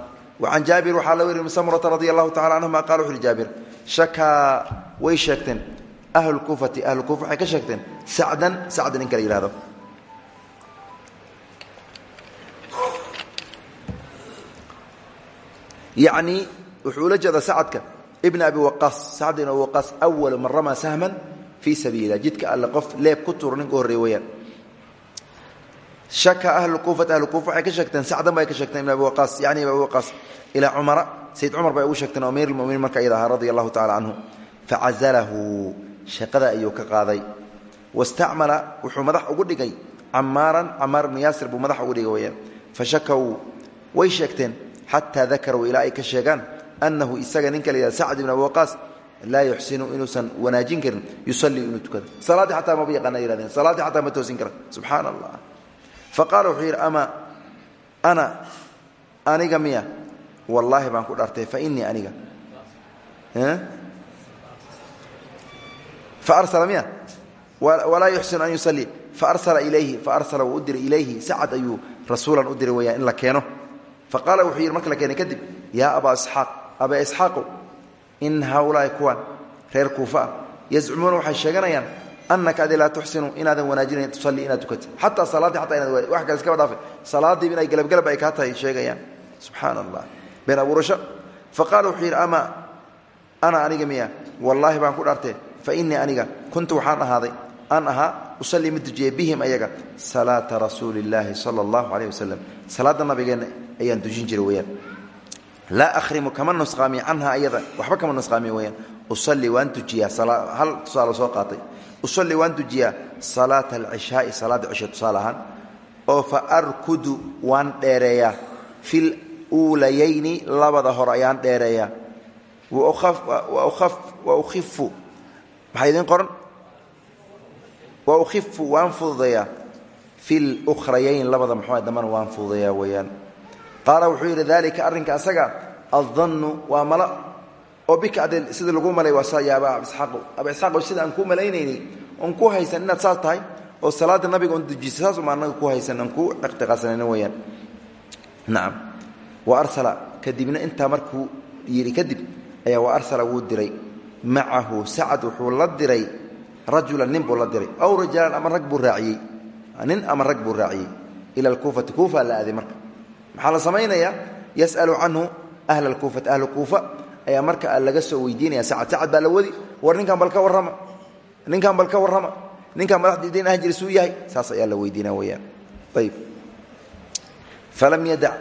[SPEAKER 1] Wacan jaabir waxaa la weri samurata radi allahu tacala canhuma qala wuxu uhi jaabir shakaa way sheegteen. Ahlulkuufati ahlulkuufa waxay ka sheegteen sacdan sacda ninka la yihahdo yacni wuxuu ula jeedaa sacadka ibn abi waqaas sacd ibn abi waqaas awal man ramaa sahman fii sabiililah jidka alle qof leeb ku tuuro ninka horreey weyaan shaka ahlukuufati ahlukuufa waxay ka sheegteen sacdan bay ka sheegteen ibn abi waqaas yani ibn abi waqaas ilaa cumara sayd cumar bay ugu sheegteen amiir lmuminiin marka iyada ahaa radia allahu tacala canhu facazalahu shaqada ayuu ka qaaday. Wastacmala wuxuu madax ugu dhigay camaaran camaar ibnu yaasir buu madax ugu dhigay weyaan fashakow way sheegteen xataa dakaruu ilaa ay ka sheegaan anahu isaga ninka la sacd ibn abi waqaas laa yuxsinu inuusan wanaajin karin yusallii inuu tukado salaaddii xataa maba yaqaana yihahdeen salaaddii xataa ma toosin kara subxaana allah faqaala wuxuu yidhi ama ana aniga miya wallaahi baan ku dhartay fa inii aniga faarsala miya walaa yuxsinu an yusallii faarsala ilayhi faarsala wuu u diray ilayhi sacad ayuu rasuulan u diray weyaan in la keeno faqaala wuxuu yidhi marka la keenay kadib yaa abaa isxaaq abaa isxaaqow in haaulaai kuwan reer kuufa ah yazcumuuna waxay sheeganayaan annaka adi laa tuxsinu inaadan tusallii inaad tukatid. Xataa salaaddii xataa inaad wax kale iskaba dhaafe salaaddiiba inay galabgalab ay kaa tahay sheegayaan. Subxaana allah been abuurasho. Yidhi ama ana aniga miya? Wallaahi baan ku dhaartee fa innii aniga kuntu waxaan ahaaday aan ahaa usallii mid dujiyey bihim ayaga salaata rasuuli illaahi sala allahu caleyh wasalam salaadda dujin weyaan laa ahrimu kama nusqaamiy canha ayada. Waxba kama nusqaamiy weyaan usallii waan dujiyaa hal tusaale soo qaatay. Usallii waan dujiyaa salaata alcishaai salaadda cishe tusaale ahaan. Oo fa arkudu waan dheereeyaa. Fil uulayayni labada hore ayaan dheereeyaa. Wa ukhifu. Maxaa idiin qoran? Wa ukhifu waan fududeeyaa. Fil ukhrayayn labada muxuu dambana waan fududeeyaa weeyaan qaala wuxuu yidhi dalika arrinka asaga addannu waa mala. Oo bika ade sida lagu malay waa saa ya aba isxaaqo sida aan kuu malaynaynay oon ku haysan saas tahay oo salaada nabiga on dujisa saas uma ku haysan aan ku iqtiqaasanayna weeyaan. Nacam wa arsala kadibna intaa markuu yidhi kadib ayaa wa arsala wuu diray. Macahu sacad wuxuu diray rajulan nin la diray. Aw rajaalan ama rag buu raaciyey. Nin ama rag buu raaciyey. Ila alkuufati kuufa la aaday marka maxaa la samaynayaa? Yasalu canhu ahla alkuufati ahla kuufa ayaa marka laga soo weydiinaya sacad. Sacad baa la wadi war ninkan bal ka warrama. Ninkan bal ka warrama. Ninkan madaxdiidin ah jira suu yahay. Saas ayaa la weydiina weyaan ayb falam yadac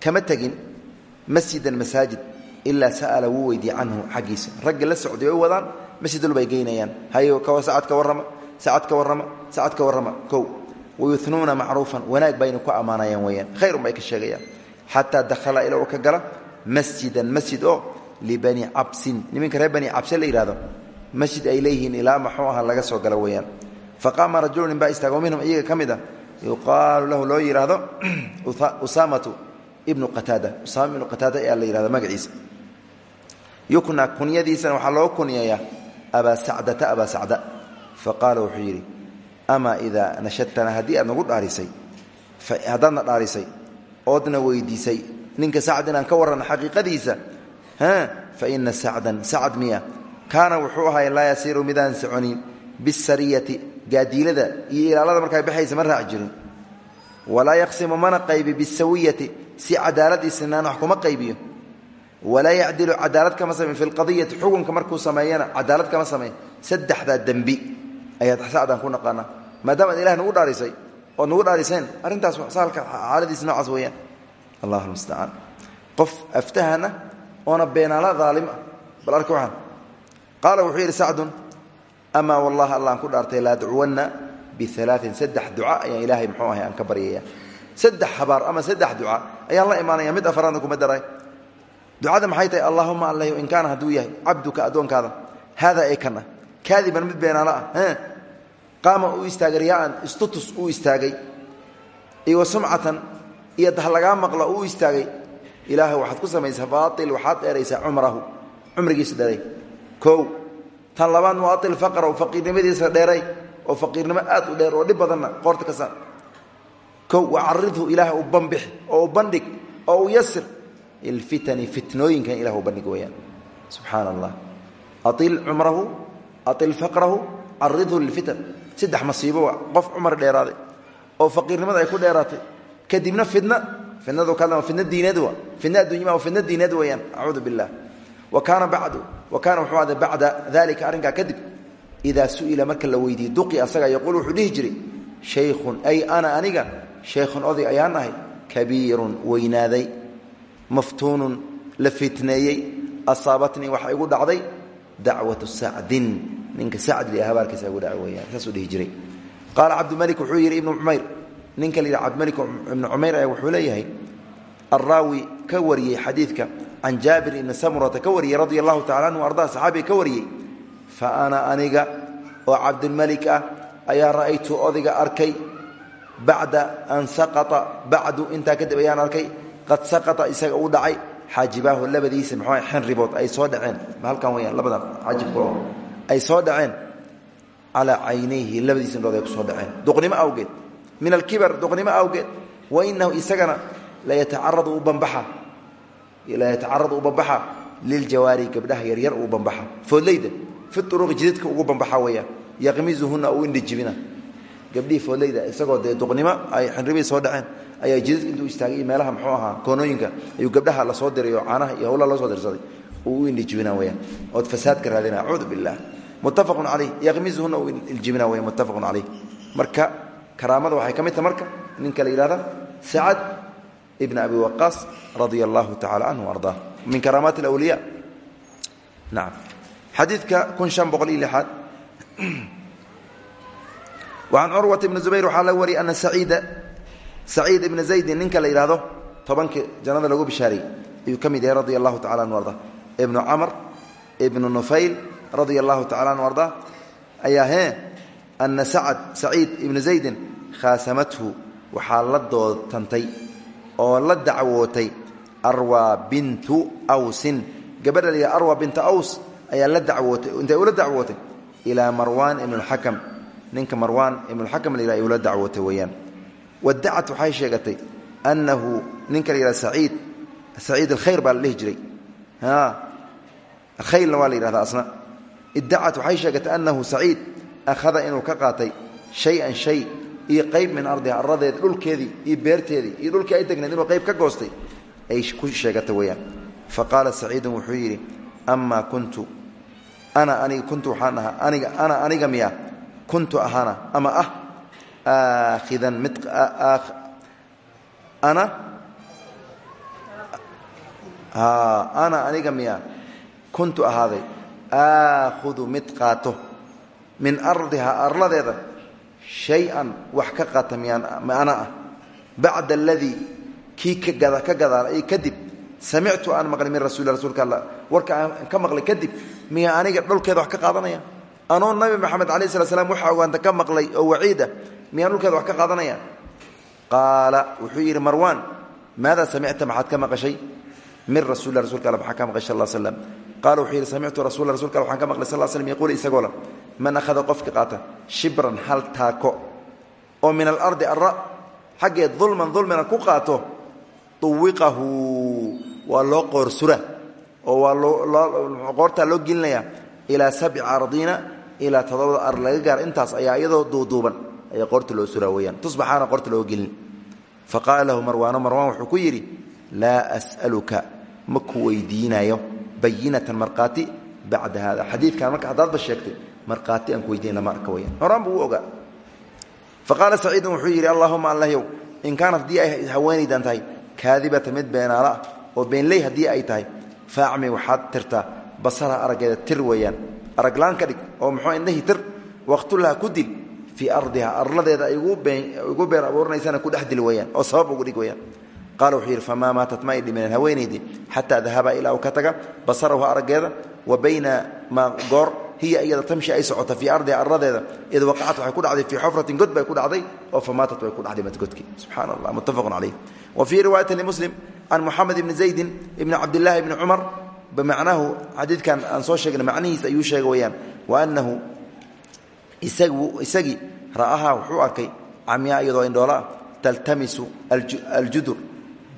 [SPEAKER 1] kama tegin masjidan masaajid ilaa sa'ala wuu weydiiye canhu xaggiisa. Raggi la socday oo u wadaan masjid walbay geynayaan. Hayo sacad ka warrama sacad ka warrama sacad ka warrama. Kow wayunuuna macruufan. Wanaag bayna ku ammaanayaan weyaan khayrun bay ka sheegayaan. Xataa dakhala ila uu ka gala masjidan masjid oo libani cabsin. Niminka reer bani cabse la yihahdo masjid ay leeyihiin ilaa maxuu aha laga soo gala weyaan faqaama rajulu nin baa istaago minhum iyaga ka mid a yuqaalu lahu loo yidhaahdo usaamatu ibnu qataada. Usaama ibnu qataada ayaa la yidhi amaa idaa nashadtana haddii aad nagu dhaarisay haddaadna dhaarisay oodna weydiisay ninka sacd inaan ka warranno xaqiiqadiisa fa ina sacdan sacad miya kaana wuxuu ahay laa yasiiru midaan soconin bisariyati gaadiilada iyo ilaalada markaa baxaysa ma raaci jirin. Walaa yaqsimu mana qaybi bisawiyati si cadaalad iyo sinaan wax qaybiyo. Walaa yacdilu cadaalad kama samayn fi lqadiyati xukunka markuu sameeyana cadaalad kama samayn saddexdaa dembi ayaad sacdan ku naqaanaa maadaama ad ilah nagu dhaarisay ood nagu dhaariseen arrintaas saalka xaaladiisa noocaas weeyaan. Allah mustacaan qof aftahana oona beenaala daalim ah. Bal arka waxaan. Qaala wuxuu yidhi sacdun amaa wallahi allaan ku dhaartay laa dacwanna bialaain saddex duca ayaan ilaahay muxuu ahay aan ka baryaya saddex habaar ama saddex duca ayaan la imaanaya mid afaraadna kuma daray. Ducada maxay tahay allahuma allah in kaana hadduu yahay cabduka addoonkaada haadaa ee kana kaadiban mid beenaalo ah qaama uu istaagay riyaan istutus uu istaagay wa sumcatan iyo dah lagaa maqla uu istaagay ilaahay waxaad ku samaysaa baail waxaad dheeraysaa cumrahu cumrigiisa dheeray. Kow tan labaad muail faqrahu faqiirnimadiisa dheeray oo faqiirnimo aad u dheer oo dhib badanna qoorta ka saar kow wacaridhu ilaahay u banbix oo u bandhig oo u yasir ilfitani fitnooyinkan ilah u bandhig weyaan subxaana allah ail cumrahu ail faqrahu caridhu lilfitan saddex masiibo waa qof cumar dheeraaday oo faqiirnimada ay ku dheeraatay. Kadibna ka fidna diineed waa fidna adduunyama fidna diineed weeyaan. Acuudu billah wa kaana bacdu wa kaana wuxuu ahday bacda dalika arrinkaa kadib. Idaa su'ila marka la weydiiyey duqi asaga yaquul wuxuu dhihi jiray shaykhun ay ana aniga. Shaykhun oday ayaan ahay kabiirun weynaaday. Maftuunun la fitneeyey. Asaabatnii waxa igu dhacday dacwatu sacdin ninka sacd li habaarkiisa igu dhaca weyaan saasuu dhihi jiray. Qaala cabdimalik wuxuu yidhi ibnu cumayr. Ninka la yidhaha cabdimalik ibnu cumayr ayaa wuxuu leeyahay alraawi ka wariyey xadiidka can jaabir ibni samurata ka wariyey radia allahu tacala anhu ardaa saxaabiga ka wariyey. Fa ana aniga oo cabdilmalik ah ayaa ra'aytu odayga arkay bacda an saqata bacdu intaa kadib ayaan arkay qad saqata isaga uu dhacay. Xaajibaahu labadiisa muxuu xenribood ay soo dhaceen. Halkan weyaan labadan xaajibko ay soo dhaceen calaa caynayhi labadiisa indhood ay ku soo dhaceen. Duqnimo awgeed. Min alkibar duqnimo awgeed. Wa inahu isagana layatacaradu u bambaxa. Layatacaradu u bambaxa liljawaari gabdhaha yaryar uu bambaxa. Foodleyda fi uruqi jididka ugu bambaxa weeyaan yaqmizuhuna uu indhijibina gabdhihii foodleyda isagoo dee duqnimo ay xenribihii soo dhaceen ayaa jididka intuu istaagay meelaha muxuu ahaa koonooyinka ayuu gabdhaha la soo diray oo caanaha iyo howlaha loo soo dirsaday uu u indhijibina weyaan ood fasaadka raadina acuudu billaah muttafaqun caleyh yaqmizuhuna uu iljibina weya muttafaqun caleyh marka karaamada waxay ka mid taha marka ninka la yidhahda sacad ibn abi waqaas radia allahu tacala canhu ardaa min karaamaat alawliya nacam xadiidka kun shan boqol iyo lixaad. Wacan curwata ibni zubayr waxaa la wariyay ana saciida saciid ibna zaydin ninka la yidhahdo tobankii jannada lagu bishaariyey ayuu ka mid yahay radia allahu tacala anhu ardaa ibnu camr ibnu nufayl radia allahu tacala anhu ardaa ayaa hee ana sacad saciid ibnu zaydin khaasamathu waxaa la doodtantay oo la dacwootay arwa bintu awsin. Gabadha la yidhah arwa binta aws ayaa la dacwootay intay ula dacwootay ilaa marwaan ibn اlxakam ninka marwaan ibnuxakam la yidhah ay ula dacwootay weeyaan. Wadacat waxay sheegatay annahu ninka la yidhah saciid saciid alkhayr baa la dhihi jiray. Khaylna waa la yidhahda asna iddacat waxay sheegatay annahu saciid akhada inuu ka qaatay shay-an shay iyo qayb min ardiha aradeeda dhulkeedii iyo beerteedii iyo dhulkii ay degneed inuu qayb ka goostay ay ku sheegatay weeyaan. Fa qaala saciidun wuxuu yidhi amaa kuntu ana aniga kuntu waxaan ahaa aniga ana aniga miya kuntu ahaana ama ah aakhidan mid ana ana aniga ahaaday aakhudu mid qaato. Min ardihaa arladeeda shay-an wax ka qaata miyaan ma ana ah. Bacda aladii kii ka gadaal ay kadib samictu aan maqlay min rasuulka alla warka ka maqlay kadib miya aniga dhulkeeda wax ka qaadanaya? Anoo nabi maxamed alai slat slam waxa ogaanta ka maqlay oo waciida miyaan dhulkeeda wax ka qaadanaya? Qaala wuxuu yidhi marwaan maada samicta maxaad ka maqashay? Min rasul rasulka all maxaa ka maqay sal slam qaala wuxuu yidhi samictu rasul rasulka all waxaan ka maqlay sal slm yaquul isagoo le man akhada qofka qaata shibran hal taako oo min alardi ara xaggeed dulman dulmina ku qaato uwiqahu waa loo qoorsura oo waa qoortaa loo gelinaya ilaa sabci ardiina ilaa todobada ar laga gaar intaas ayaa iyadoo duuduuban ayaa qoorta loo suraa weyaan tusbaxaana qoorta loo gelin fa qaala lahu marwaano marwaan wuxuu ku yidhi bayinatan markhaati bacda hada xadiidkan marka haddaadba sheegtay markhaati aan ku weydiin lama arka weyaan horaan buu u ogaa. Fa qaala saciidun wuxuu yidhi allahuma allahyow in kaanat haddii ay haweenaydan tahay kaadibata mid beenaala ah oo beenley haddii ay tahay faacmi waxaad tirtaa basara araggeeda tir weeyaan. Araglaan ka dhig oo muxuu indhahii tir waqtulaha ku dil fii ardiha arladeeda ay igu been abuuranaysana ku dhex dil ugu qaala wuxuu yidhi famaa maatat ma ay dhimineen haweenaydii xataa dahaba ilaa uu ka taga basarahu araggeeda wa bayna maa goor hiya iyada tamshi ay socota fii ardiha arladeeda id waqacat waxay ku dhacday fii xufratin god bay ku dhacday oo famaatat way ku dhexdhimat godkii subxaana allah muttafaqun calayh wa fii riwaayati limuslim can muxamed ibni zaydin ibni cabdillahi ibni cumar bimacnaahu xadiidkan aan soo sheegna macnihiis ayuu sheega weyaan wa annahu isagii ra'ahaa wuxuu arkay camyaa iyadoo indhoola ah taltamisu aljudur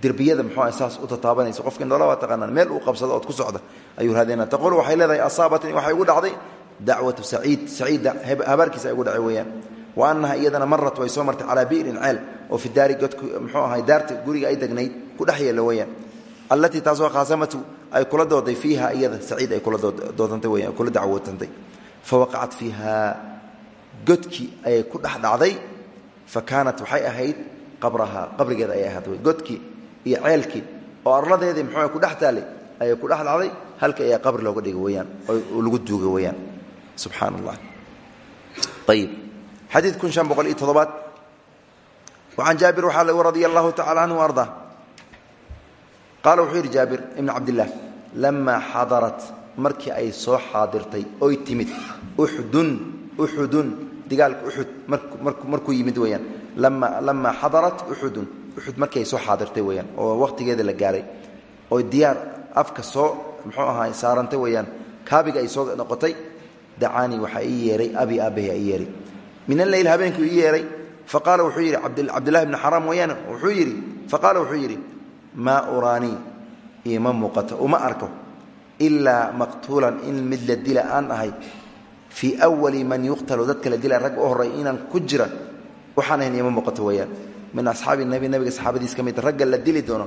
[SPEAKER 1] derbiyada muxuu saas u tataabanaysa. Qofka indhoola waa taqaanaan meel uu qabsado ood ku socda ayuu raadina taquulu waxay leedahay asaabatni waxay ugu dhacday dacwatu saciid. Saciidda habaarkiisa ay ugu dhacay weeyaan. Wa annaha iyadana marat way soo martay calaa bi'rin ceel oo fi daari godku muxuu ahay daarta guriga ay degnayd ku dhex yeella weeyaan. Allatii taasoo khaasamatu ay kula dooday fiiha iyada saciid ay kula doodantay weyan kula dacwootantay fa waqacat fiiha godkii ayay ku dhex dhacday fa kaanat waxay ahayd qabrahaa qabrigeeda ayay ahaad godkii iyo ceelkii oo arladeedii muxuu ku dhex taallay ayay ku dhex dhacday halka ayaa qabri looga dhigay weyaan oo lagu duuga weyaan subxaana allah ayib xadiid kun shan boqol iyo toddobaad. Wacan jaabir waxaa lagu radia allahu tacala canhu arda. Qaala wuxuu yidhi jaabir ibn cabdillaah lamaa xadarat markii ay soo xaadirtay oy timid uxdun uxudun digaalka uxud markuu yimid weyaan lamaa xadarat uxudun uxud markii ay soo xaadirtay weyaan oo wakhtigeeda la gaaray oo diyaar afka soo muxuu ahaa saarantay weyaan kaabiga ay soo noqotay dacaanii waxaa ii yeehay abi aabbahi ii yeehay min alleyl habeenkuu ii yeehay faqaala wuxuu yidhi cabdillahi bni xaraam weyaan wuxuu yidhi faqaala wuxuu yidhi maa uraanii iima muuqato uma arko ilaa maqtuulan in mid la dila aan ahay fii wali man yuqtalu dadka la dila rag u horey inaan ku jira waxaan ahayn iima muuqato weyaan min asxaabi nabi nabiga saxaabadiis ka ragga la dili doono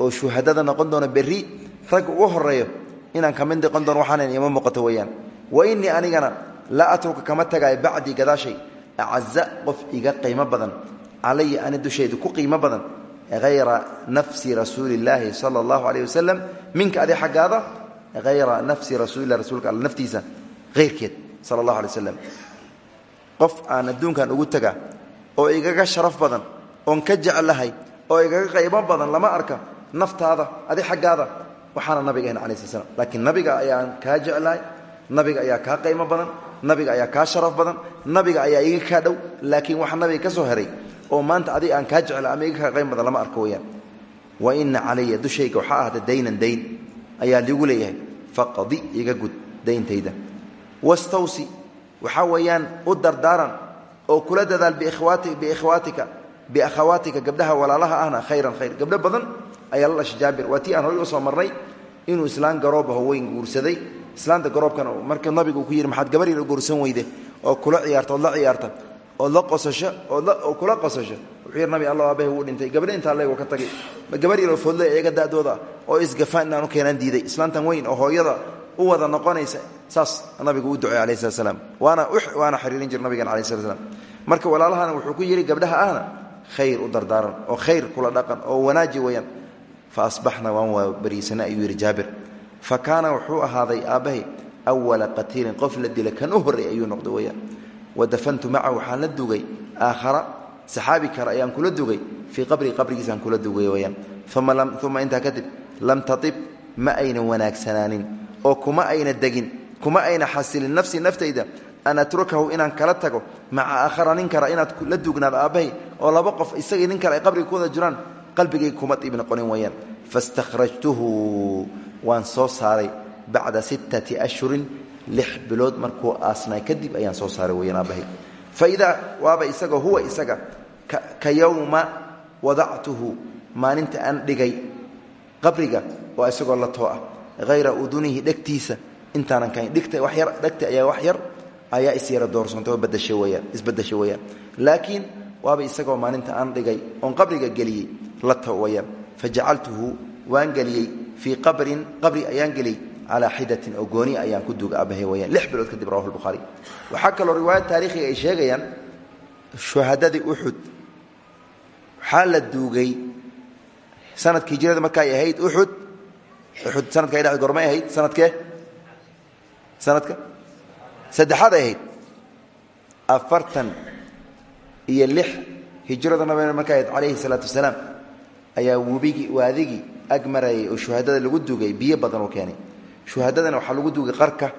[SPEAKER 1] oo shuhadada noqon doono berri ragga ugu horeeyo inaan ka mid noqon doono waxaan ahayn iima muuqato weyaan wa innii anigana laa atruka kama tagaayo bacdii gadaashay acaza qof iga qiimo badan calaya ani dushayda ku qiimo badan hayra nafsi rasuuli illaahi sala allahu alayh wasalam minka adi xaggaada hayra nafsi rasuulilah rasuulka naftiisa hayrkeed sala allahu alay qof aan adduunkan ugu taga oo igaga sharaf badan oon ka jeclahay oo igaga qaybo badan lama arka naftaada adi xaggaada. Waxaana nabiga ahayn alai sl laakiin nabiga ayaan kaa jeclahay nabiga ayaa kaa qaymo badan nabiga ayaa kaa sharaf badan nabiga ayaa iga kaa dhow. Laakiin waxa nabiga ka soo heray oo maanta adig aan kaa jecla ama iga kaa qaym badan lama arko weyaan. Wa ina calaya dushayga waxaa ahda daynan dayn ayaa ligu leeyahay. Faqdi iga gud dayntayda. Wastawsi waxaa weeyaan u dardaaran oo kula dadaal biikhwaatika biakhawaatika gabdhaha walaalaha ahna khayran khayr. Gabdho badan ayaa la dhashay jaabir. Waa tii aan horay u soo marnay inuu islaan garoobaho weyn guursaday. Islaanta garoobkan marka nabigu ku yidhi maxaad gabar yar guursan weyde oo kula ciyaarta ood la ciyaarta ood la qosasho oo kula qosasho wuxuu yidhi nabi allah aabahay wuu dhintay. Gabdha intaa leego ka tagay gabar yaroo foodle iyaga da'dooda ah oo isgafaan inaanu keenaan diiday. Islaantan weyn oo hooyada u wada noqonaysa saas nabigu u duceey alayh slat slam waana waana xiriirin jir nabigan alai slat marka walaalahana wuxuu ku yidhi gabdhaha ahna khayr u dardaaran oo khayr kula dhaqan oo wanaaji weyaan fa asbaxna waan waa bariisanay ayuu yidhi fa kaana wuxuu ahaaday aabbahay awala qatiilin qof la dila kan u horreey ayuu noqday weyaan wa dafantu macahu waxaan dugay. Aakhara saxaabi kale ayaan kula dugay. Fii qabrii qabrigiisaan kula dugay weyaan uma intaa kadib lam taib ma ayna wanaagsanaanin oo kuma ayna degin kuma ayna xasilin nafsii naftayda an atrukahu inaan kala tago maca aakhara nin kale inaad la dugnaado aabbahay oo laba qof isagii nin kale ay qabriga jiraan qalbigay kuma iib noqonin weyaan faistakhrajtuhu waan soo saaray bacda sittati ashhurin lix bilood markuu aasnay kadib ayaan soo saaray weyaan aabbahay faidaa waaba isagoo huwa isaga ka yowma wadactuhu maalinta aan dhigay qabriga waa isagoo la too ah hayra udunihi dhegtiisa intaanan kahayn dhigta wax yar dhegta ayaa wax yar ayaa isyara doorsantay oo badashay weyaan isbadashay weyaan laakiin waaba isagoo maalinta aan dhigay oon qabriga geliyey la to weyaan fajacaltuhu waan geliyey fii qabrin qabri ayaan geliyey calaa xidatin oo gooni ayaan ku duuga abahay weyaan lix bilood kadib rawahu lbukhaari waxaa kaloo riwaayad taariikhiga ay sheegayaan shuhadadii uxud waxaa la duugay sanadka hijrada markaay ahayd uxud uxud sanadka ay dhacday gormay ahayd sanadkee sanadka saddexaad ay ahayd. Afartan iyo lix hijrada nabiga markay ahayd calayhi salaatu wasalaam ayaa webigii waadigii ag marayay oo shuhadada lagu dugay biyo badan oo keenay. Shuhadadana waxaa lagu dugay qarka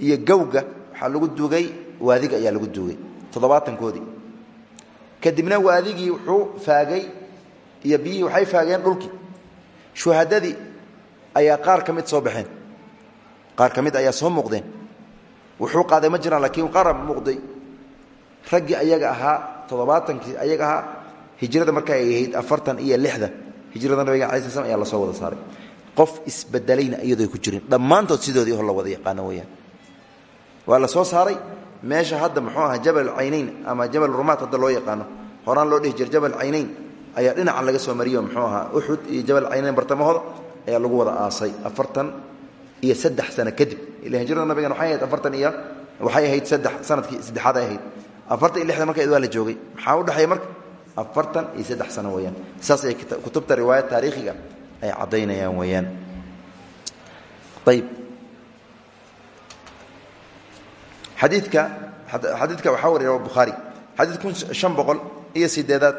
[SPEAKER 1] iyo gawga waxaa lagu dugay waadiga ayaa lagu dugay toddobaatankoodii kadibna waadigii wuxuu faagay iyo biyihii waxay faageen dhulkii. Shuhadadii ayaa qaar ka soo baxeen qaar ka ayaa soo muuqdeen wuxuu qaaday ma jiraan laakiin qaara muuqday. Raggii ayaga ahaa toddobaatankii ayaga ahaa hijrada marka ay ahayd afartan iyo lixda hijrada nabiga alai sl ayaa la soo wada saaray. Qof isbedelayna iyadoo ku jirin. Dhammaantood sidoodii hor la wada yaqaano weyaan waa soo saaray. Meesha hadda muxuu aha jabal caynayn ama jabal rumaat hadda loo yaqaano. Horaan loo dhihi jira jabal caynayn ayaa dhinacan laga soo mariyo muxuu ahaa uxud iyo jabal caynayn bartamahooda ayaa lagu wada aasay afartan iyo saddex sano kadib hijrada nabigan waxay ahayd afartan iyo waxay ahayd saddex sannadkii saddexaad ay ahayd. Afartan iyo lixdan marka waa la joogay maxaa u dhexeeya marka? Afartan iyo saddex sano weeyaan. Saas ay kutubta riwaayad taariikhiga ay caddaynayaan weeyaan. Ayib xadiidka xadiidka waxaa wariya bukhaari xadiid kun shan boqol iyo sideedaad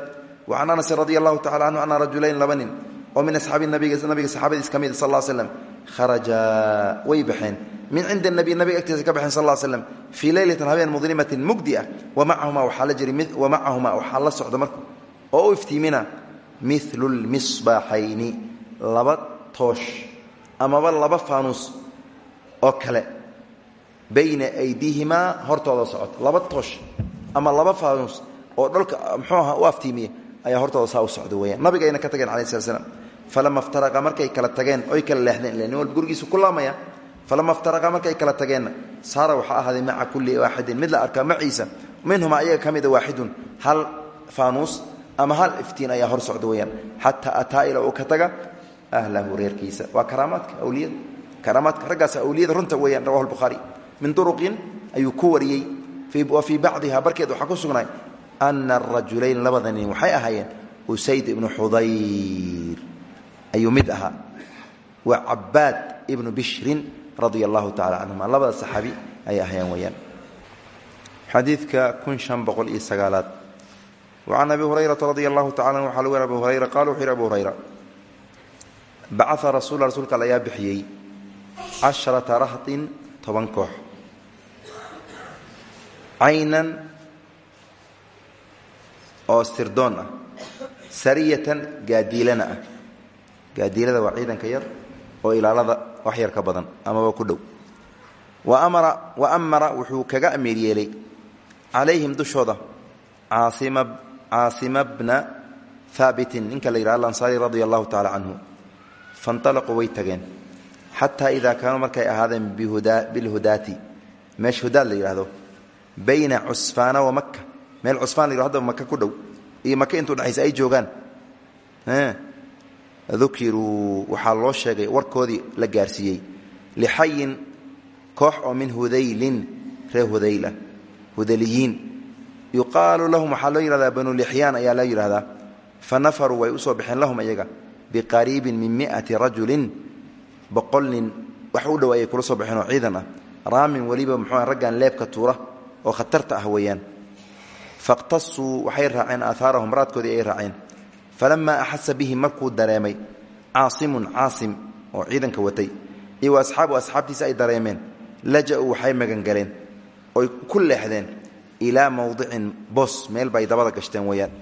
[SPEAKER 1] wa can anasin radi allahu tacala canhu ana rajulayn laba nin oo min asxaabi nabiga saxaabadiis ka mid sal slam kharajaa way baxeen. Min cinda nabiy nabiga agtiisa ka baxeen sal l slam fii leylatin habeen mudlimatin mugdi ah wamacahumaa waxaa la jiri wamacahumaa waxaa la socda marka oo u iftiimina milu lmisbaaxayni laba toosh amaba laba faanuus oo kale bayna aydiihimaa hortooda socota laba toosh ama laba faanuus oo dholka mxuu aha u aftiimiya ayaa hortooda saa u socda weyaan nabigayna ka tageen alai slat slam falama ftaraqa markay kala tageen oy kala leexdeen ila nin walba gurigiisu ku laamaya falama ftaraqa markay kala tageenna saara waxaa ahaaday maca kulli waaxidin mid la arkaa maciisa minhuma ayaga ka mida waaxidun hal faanuus ama hal iftiin ayaa hor socda weyaan xataa ataa ila uu ka taga ahlahu reerkiisa. Waa karaamaadka awliyada karaamaadka raggaas awliyada runta weeyaan rawahu lbukhaari min duruqin ayuu ku wariyey wa fii bacdiha barkeed waxaa ku sugnaay ana arajulayn labada nin waxay ahaayeen usayd ibnu xudayr ayuu mid ahaa. Wa cabaad ibnu bishrin radia allahu tacala labada saxaabi ayay ahaayeen weyaan xadiidka kun shan boqol iyo sagaalaad. Wacan abi hurayrata radia allahu tacala anhu waxaa hurayra qala wuxuu hurayra bacaa rasuula rasuulka al ayaa bixiyey casharata rahtin toban koox. Caynan oo ah sariyatan gaadiilana ah gaadiilada waa ciidanka yar oo ilaalada wax yar ka badan amaba ku dhow. Wa amara wuxuu kaga amiir yeelay calayhim dushooda caasima bna haabitin ninka la yidhaha alansaari radia allahu tacala canhu way tageen. Xataa idaa kaanuu markay ahaadeen bilhudaati meesha hudaad la yidhaahdo bayna cusfaana wa maka meel cusfaan la hadda maka ku dhow. Iyo maka intuu dhexaysa ay joogaan dukiruu waxaa loo sheegay warkoodii la gaarsiiyey. Lixayin koox oo min hudaylin reer hudayla hudaliyiin. Yuqaalu lahum waxaa loo yihahdaa banu lixyaan ayaa loo yidhahdaa fa nafaruu way u soo baxeen lahum iyaga biqariibin min miati rajulin boqol nin. Wax u dhow ayay kula soo baxeen oo ciidan ah. Raamin weliba muxuu leebka tuura oo khatarta ah weeyaan. Faqtasuu waxay raaceen aahaarahum raadkoodii raaceen falamaa axasa bihi markuu dareemay caasimun caasim oo ciidanka watay iyo asxaabu asxaabtiisa ay dareemeen laja'uu waxay magangaleen oy ku leexdeen ilaa mowdicin bos meel bay dabada gashteen weeyaan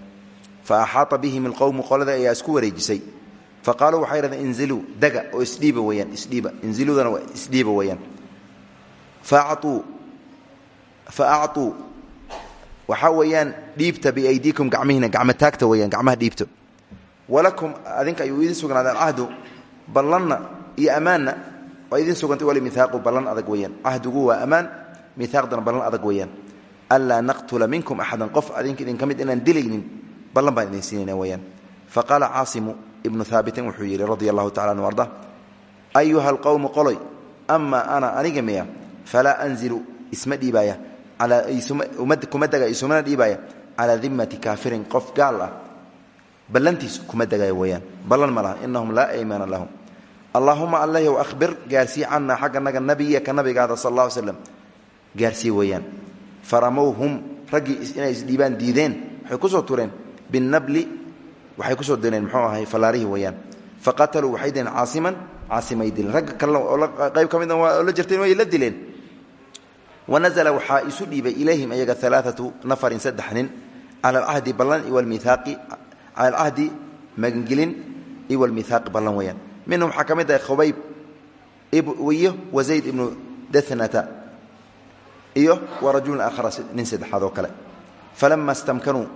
[SPEAKER 1] fa axaata bihim ilqowmu qolada ayaa isku wareejisay fa qaaluu waxay dhahdeen inziluu daga oo isdhiiba weyaan isdhiiba inziludana waa isdhiiba faacuu fa acuu waxaa weeyaan weyaan dhiibta walakum adinka ayuu idin sugnaadeen cahdu ballanna iyo ammaanna waa idin sugantay wali mihaaqu ballan adag weeyaan. Cahdigu waa ammaan mihaaqdana ballan adag weeyaan. Anlaa naqtula minkum axadan qof adinka idinka mid inaan dilaynin ballan baan idin siinayna weyaan fa qaala caasimu ibnu haabitin wuxuu yidhi radia allahu tacala anu arda ayuha alqowmu qoloy amaa ana aniga miya falaa anzilu isma dhiibaaya kuma dega isumana dhiibaaya calaa ah ballantiis kuma degaya weyaan ballan ma laha inahum laa aymaana lahum. Allaahuma allahw ahbir gaarsii cannaa xagga naga nabiyaka nabigaada sal alla slam gaarsii weeyaan. Faramowhum raggii inay isdhiibaan diideen waxay ku soo tureen. Binabli waxay ku soo direen muxuu ahay fallaarihii weeyaan. Faqataluu waxay dileen caasiman caasimay dileen ragga oo qayb ka midna waa la jirteen way la dileen. Wanazla waxaa isu dhiibay ilayhim iyaga alaaatu nafarin saddex nin. Cala alcahdi ballan iwalmiaaqi cala alcahdi magangelin iwalmihaaqi ballan weeyaan minhum waxaa ka mid ah khubayb iyo wa zayd ibnu dathnata iyo wa rajulun aakhara nin saddexaad oo kale falama stamkanuu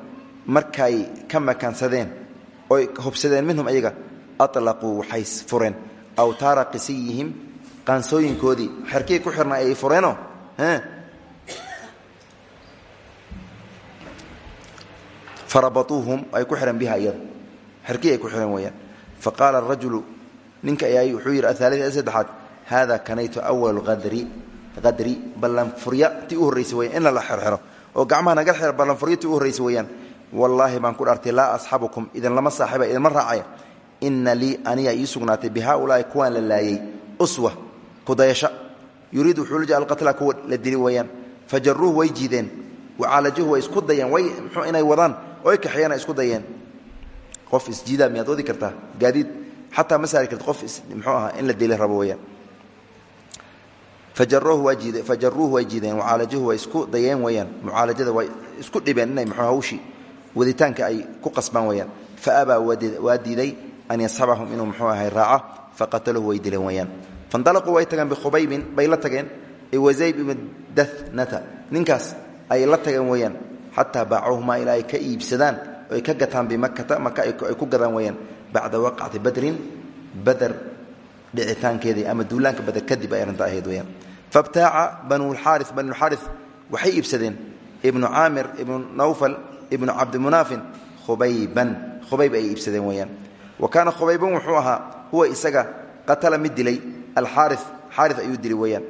[SPEAKER 1] markay ka makansadeen oy hubsadeen minhum ayaga aطlaquu waxay fureen awtaara qisiyihim qaansooyinkoodii xerkii ku xirnaa ay fureenoo farabauuhum ay ku xiheen biha iyada xerkii ay ku xiheen weyaan faqaala rajulu ninka ayaa wuxuu yidhi aaalid saddexaad haada kanaytu awal adri qadri ballanfurya ti u horraysa weyan in lala xerxero oo gacmaha naga xer ballanfurya ti u horraysa weeyaan. Wallaahi baan ku dhaartay laa asxabukum idin lama saaxiba idinma raacaya ina lii aniga ii sugnaatay bi haaulaai kuwaan la laayay. Uswa kudayasho yuriid wuxuu la alqatla kuwa la dili weeyaan. Fajaruuhu way jiideen. Wacaalajuhu way isku dayeen way inay wadaan oy kaxeeyana isku dayeen. Qof isjiida miyaad wadi kartaa? Gaadiid. Xataa ma saari karta qof mxuu ahaa in la dili rabo weyaan fajaruuhu way jiideen wacaalajuhu way isku dayeen weeyaan. Mucaalajada way isku dhibeen inay mxuu hawshii waditaanka ay ku qasbaan weeyaan. Fa abaa waa diiday an yasxabahum inuu mxuu ahay raaco faqataluhu way dileen weeyaan. Fandalaquu way tageen bikhubaybin bay la tageen. Wazayb ibn dathnata ninkaas ay la tageen weeyaan xataa baacuhumaa ilaa ay ka iibsadaan oy ka gataan bimakata maka ay ku gadaan weeyaan bacda waqcati badrin bader dhicitaankeedii ama duulaanka bader kadib ay arrinta ahayd weyaan fabtaaca banuxaari banuxaari waxay iibsadeen ibnu caamir ibnu nawfal ibnu cabdimunaafin khubayban khubayb ay iibsadeen weeyaan. Wa kaana khubayban wuxuu ahaa huwa isaga qatala mid dilay alxaari xaari ayuu dili weeyaan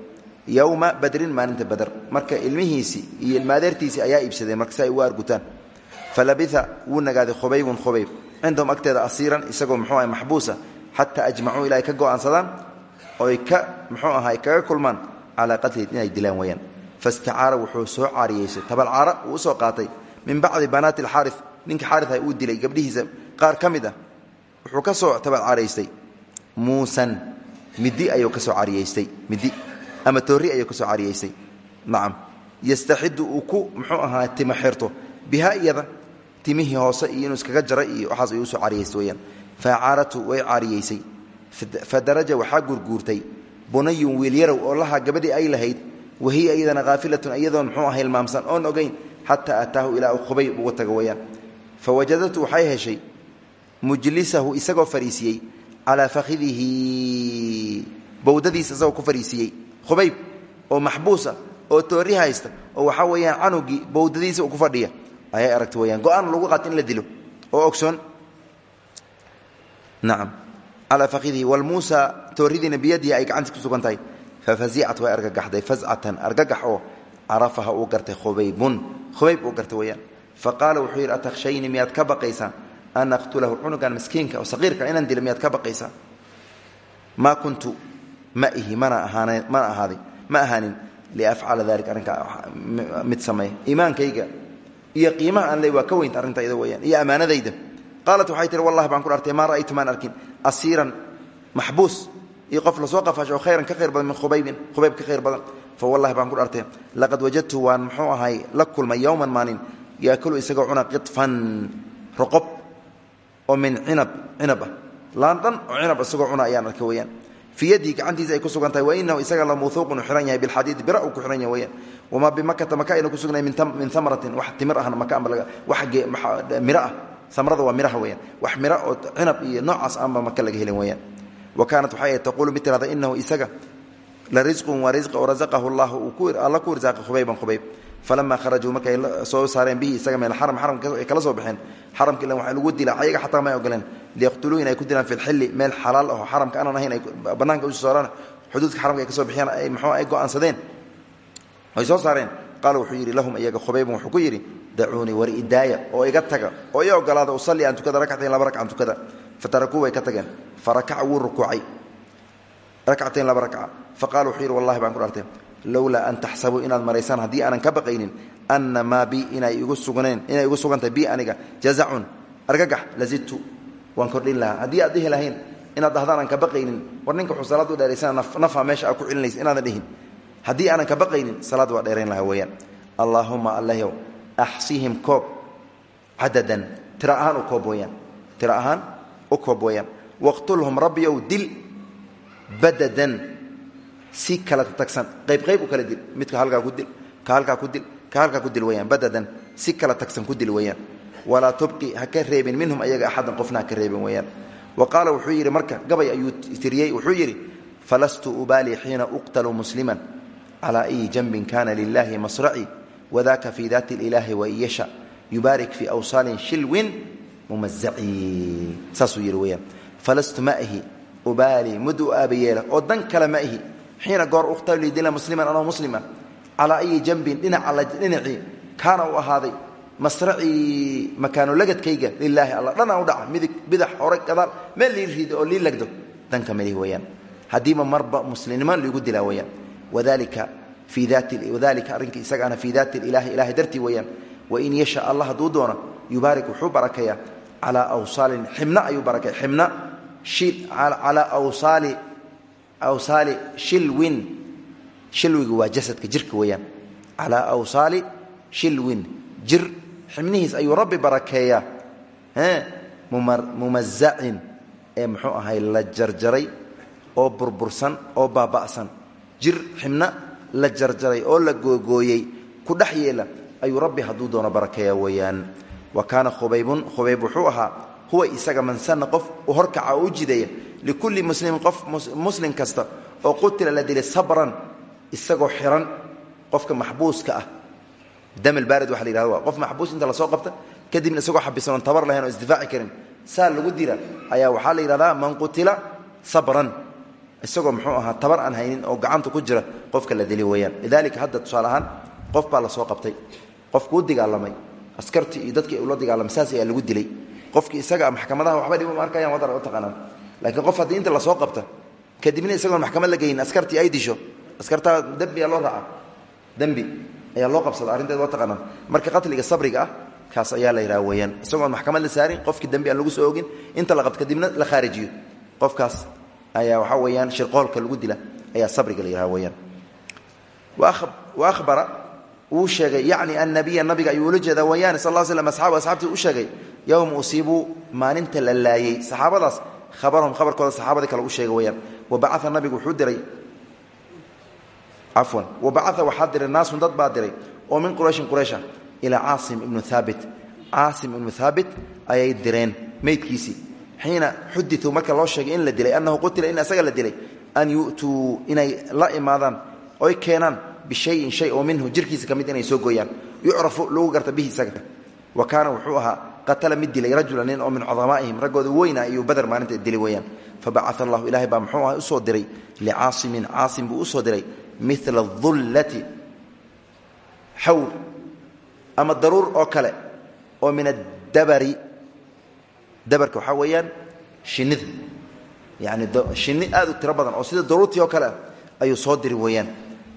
[SPEAKER 1] yowma badrin maalinta bader marka ilmihiisii iyo ilmaadeertiisii ayaa iibsadeen marka si ay uga argutaan. Falabia wuu khubaybun khubayb. Cindahum agteeda asiiran isagoo muxuu aha maxbuusa xataa ajmacuu ilaa ay ka go'aansadaan oy ka muxuu aha kaga kulmaan calaa qatlihi inay dilaan weeyaan fastacaara wuxuu soo caariyeysay. Tabalcaara uu u soo qaatay. Min bacdi banaati alxaari ninka xaariha uu dilay gabdhihiisa. Qaar ka wuxuu ka soo tabalcaaraystay muusan midi ayuu ka soo cariyeystay midi ama toori ayuu ka soo cariyeystay nacam. Yastaxidu uu ku muxuu ahaa tima xirto. Bihaa iyada timihii hoose iyo inuu iskaga jaray iyo waxaas ayuu u soo cariyeystay weyaan faacaaratu way caariyeysay fadaraja waxaa gurguurtay. Bunayun wiilyarow oo lahaa gabadhii ay lahayd wahiya iyadana haafilatun iyadoon muxuu aha hilmaamsan oon ogeyn xataa ataahu ilaa uu khubay uga tago weyaan heshay mujlisahu isagoo fariisiyey calaa fakidihi bowdadiisa isagoo ku fariisiiyey khubayb oo maxbuusa oo toori haysta oo waxaa weeyaan canugii bowdadiisa ku fadhiya ayay aragta weyaan go'aan lagu qaata in la dilo. Oo ogsoon? Nacam calaa fakidihi walmuusa tooridiina biyadihi ay gacantiis ku sugan tahay fafazicat way argagaxday fazcatan argagax oo carafaha uu gartay khubaybun. Khubayb uu garta weyaan fa qaala wuxuu yidhi atakhshayni miyaad ka baqaysaa? An aqtulahu cunugan miskiinka oo saqiirka inaan dila miyaad ka baqaysaa? Maa kuntu ma ihi mana ahaaday ma ahaanin liafcala dalika arrinkaa mid sameeya iimaankayga iyo qiimaha aan leey waa ka weynta arrintayda weyaan iyo ammaanadayda. Qaalat waxay tihi wallahi baan ku dhartay maa ra'aytu maan arkin. Asiiran maxbuus iyo qof la soo qafaasho khayran ka khayr badan min khubaybin khubayb ka khayr badan. Fa wallahi baan ku dhartay laqad wajadtu waan muxuu ahay la kulmay yowman maalin yaakulu isagoo cuna qidfan roqob oo min cinab cinab ah. Laan dhan oo cinab isagoo cuna ayaan arkay weyaan fii yadii gacantiisa ay ku sugan tahay wainahu isaga la mawhuuqun u xihan yahay bilxadiidi bira uu ku xihan yahay weyaan wamaa bimakata maka ayna ku sugnay min amratin wax timir ahna maka miro ah. Amrada waa miraha weyaan wax miro oo cinab iyo noocaas aanba maka laga helin weyaan wa kaanat waxay taquulu mid tirahda inahu isaga la risqun waa risqi oo rasaqahu allah alla ku irsaaqay khubayban khubayb falamaa kharajuu markay soo saareen bihi isaga meel xaram xaramka ay kala soo baxeen xaramka ilan waxaa lagu dilaa ayaga xataa may ogoleen liyaqtuluu in ay ku dilaan fi lxilli meel xalaal aho xaramka aanan ahayn ay bannaanka usu saaraan xuduudka xaramka ay ka soo bixiyaan ay muxuu ay go'aansadeen ay soo saareen qaala wuxuu yidhi lahum iyaga khubaybun wuxuu ku yidhi dacuunii war idaaya oo iga taga oo i ogolaada usalli aan tukada rakcatayn laba rakcan tukada fatarakuu way ka tageen farakaca wuu rukuucay rakcatayn laba rakca faqala wuxuu yidhi wallahi baan ku dhartay lowlaa an taxsabuu inaad maraysaan haddii aanan ka baqaynin ana maa bi inay igu sugantahay bi aniga jazacun argagax lazidtu waan kordhin lahaa. Haddii aad dhihi lahayn inaad dhahdaan aan ka baqaynin war ninka wuxuu salaad u dheeraysana nafa meesha aad ku celinaysa inaadan dhihin. Haddii aanan ka baqaynin salaad waa dheerayn lahaa weeyaan. Allaahuma allahyow axsihim koob cadadan tira ahaan u koob weyaan tira ahaan u koob weeyaan. Waqtulhum rabbiyow dil badadan si kala tagsan qayb qayb u kala dil midka halkaa ku dil ka halkaa ku dil ka halkaa ku dil weyaan badadan si kala tagsan ku dil weeyaan. Walaa tubqi ha reebin minhum ayaga axadan qofna ka reebin weeyaan. Wa qaala wuxuu yidhi marka gabay ayuu tiriyey wuxuu yidhi falastu ubaali xiina uqtalu musliman calaa ayi janbin kana lilahi masracii wadaka fi daati ilaahi wain yasha yubaarik fii awsaalin shilwin mumazacii saasuu yidhi weyaan falastu ma ahi ubaali mud oo dan kale ma xiina goor ukhtalu lidila musliman anoo muslima calaa ayi dhinaca dhinacii kaana uu ahaaday masracii makaano lagadkayga lilaahi alla dhanaan u dhaca midig bidax hore gadaal meel lii rido oo lii lagdo danka malihi weyaan haddiiba marba muslimnimo liigu dilaa weyaan wadalika wadalika arrinka isagaana fii daati ilaahi ilahay dartii weeyaan wain yasha allah hadduu doono yubaarik wuxuu barakayaa calaa awsaalin xibna ayuu barakaya xibna calaa awsaali awsaali shilwin shilwiga waa jasadka jirka weeyaan calaa awsaali shilwin jir xibnihiis ayuu rabbi barakeeyaa mumazacin ee muxuu ahay la jarjaray oo burbursan oo baaba'san jir xibna la jarjaray oo la googooyey ku dhex yeela ayuu rabbi hadduu doono barakeeya weeyaan wa kaana khubaybun khubayb wuxuu ahaa huwa isaga mansanna qof u horkaca oo u jideeya likulli muslimin qof muslim kasta oo qutila la dilay sabran isagoo xiran qofka maxbuuska ah damlbaarid waa la yihahda waa qof maxbuus inta la soo qabta kadibna isagoo xabisan oon tabar lahayn oo isdifaaci karin saa lagu dila ayaa waxaa la yidhahdaa man qutila sabran isagoo muxuu ahaa tabar aan haynin oo gacanta ku jira qofka la dili weeyaan lidalika hadda tusaale ahaan qof iyo dadkii ula dagaalamay ayaa lagu dilay qofkii isaga maxkamadaha waxba dhib uma arkayaan wadar u taqaanaan laakiin qof haddii inta la soo qabta kadibna isagoon maxkamad la geynin askartii ay disho askartaa dembi loo raaca. Dembi ayaa loo qabsada arrinteed waa taqaanaan. Marka qatliga sabriga ah kaas ayaa la yidhaha weeyaan. Maxkamad la saarin qofkii dembi aan lagu soo ogin inta la qabto kadibna la khaarijiyo. Qofkaas ayaa waxaa weeyaan shirqoolka lagu dila ayaa sabriga la yidhaha weeyaan. Wa ahbara wuu sheegay yacni annabiya nabiga ayuu ula jeedaa wayaan sal l slam asxaabu asxaabtii u sheegay yowma usiibuu maalinta khabarahum khabarkooda saxaabadii kale u sheegay weyaan wa bacaa nabigu wuxuu diray cafwan wa bacaa waxaa diray naasun dad baa diray oo min qurayshin quraysha ilaa caasim ibnu haabit caasim ibnu haabit ayay direen meydkiisii xiina xudituu marka loo sheegay in la dilay annahu qutila in asaga la dilay an yu'tuu inay la imaadaan oy keenaan bishayin shay oo minhu jirkiisa ka mid inay soo gooyaan. Yucrafu lagu garta bihi isaga. Wa kaana wuxuu ahaa qatala mid dilay rajula nin oo min cudamaa'ihim raggooda weyna iyuu bader maalinta dilay weeyaan. Fabacaa allahu ilaahay baa muxuu aha u soo diray licaasimin caasim buu u soo diray mila dullati xawr
[SPEAKER 2] ama daruur oo kale oo min addabari. Dabarka waxaa weeyaan shinnida yani shinni aad u tiro badan oo sida daruurtii oo kale ah ayuu soo diri weeyaan.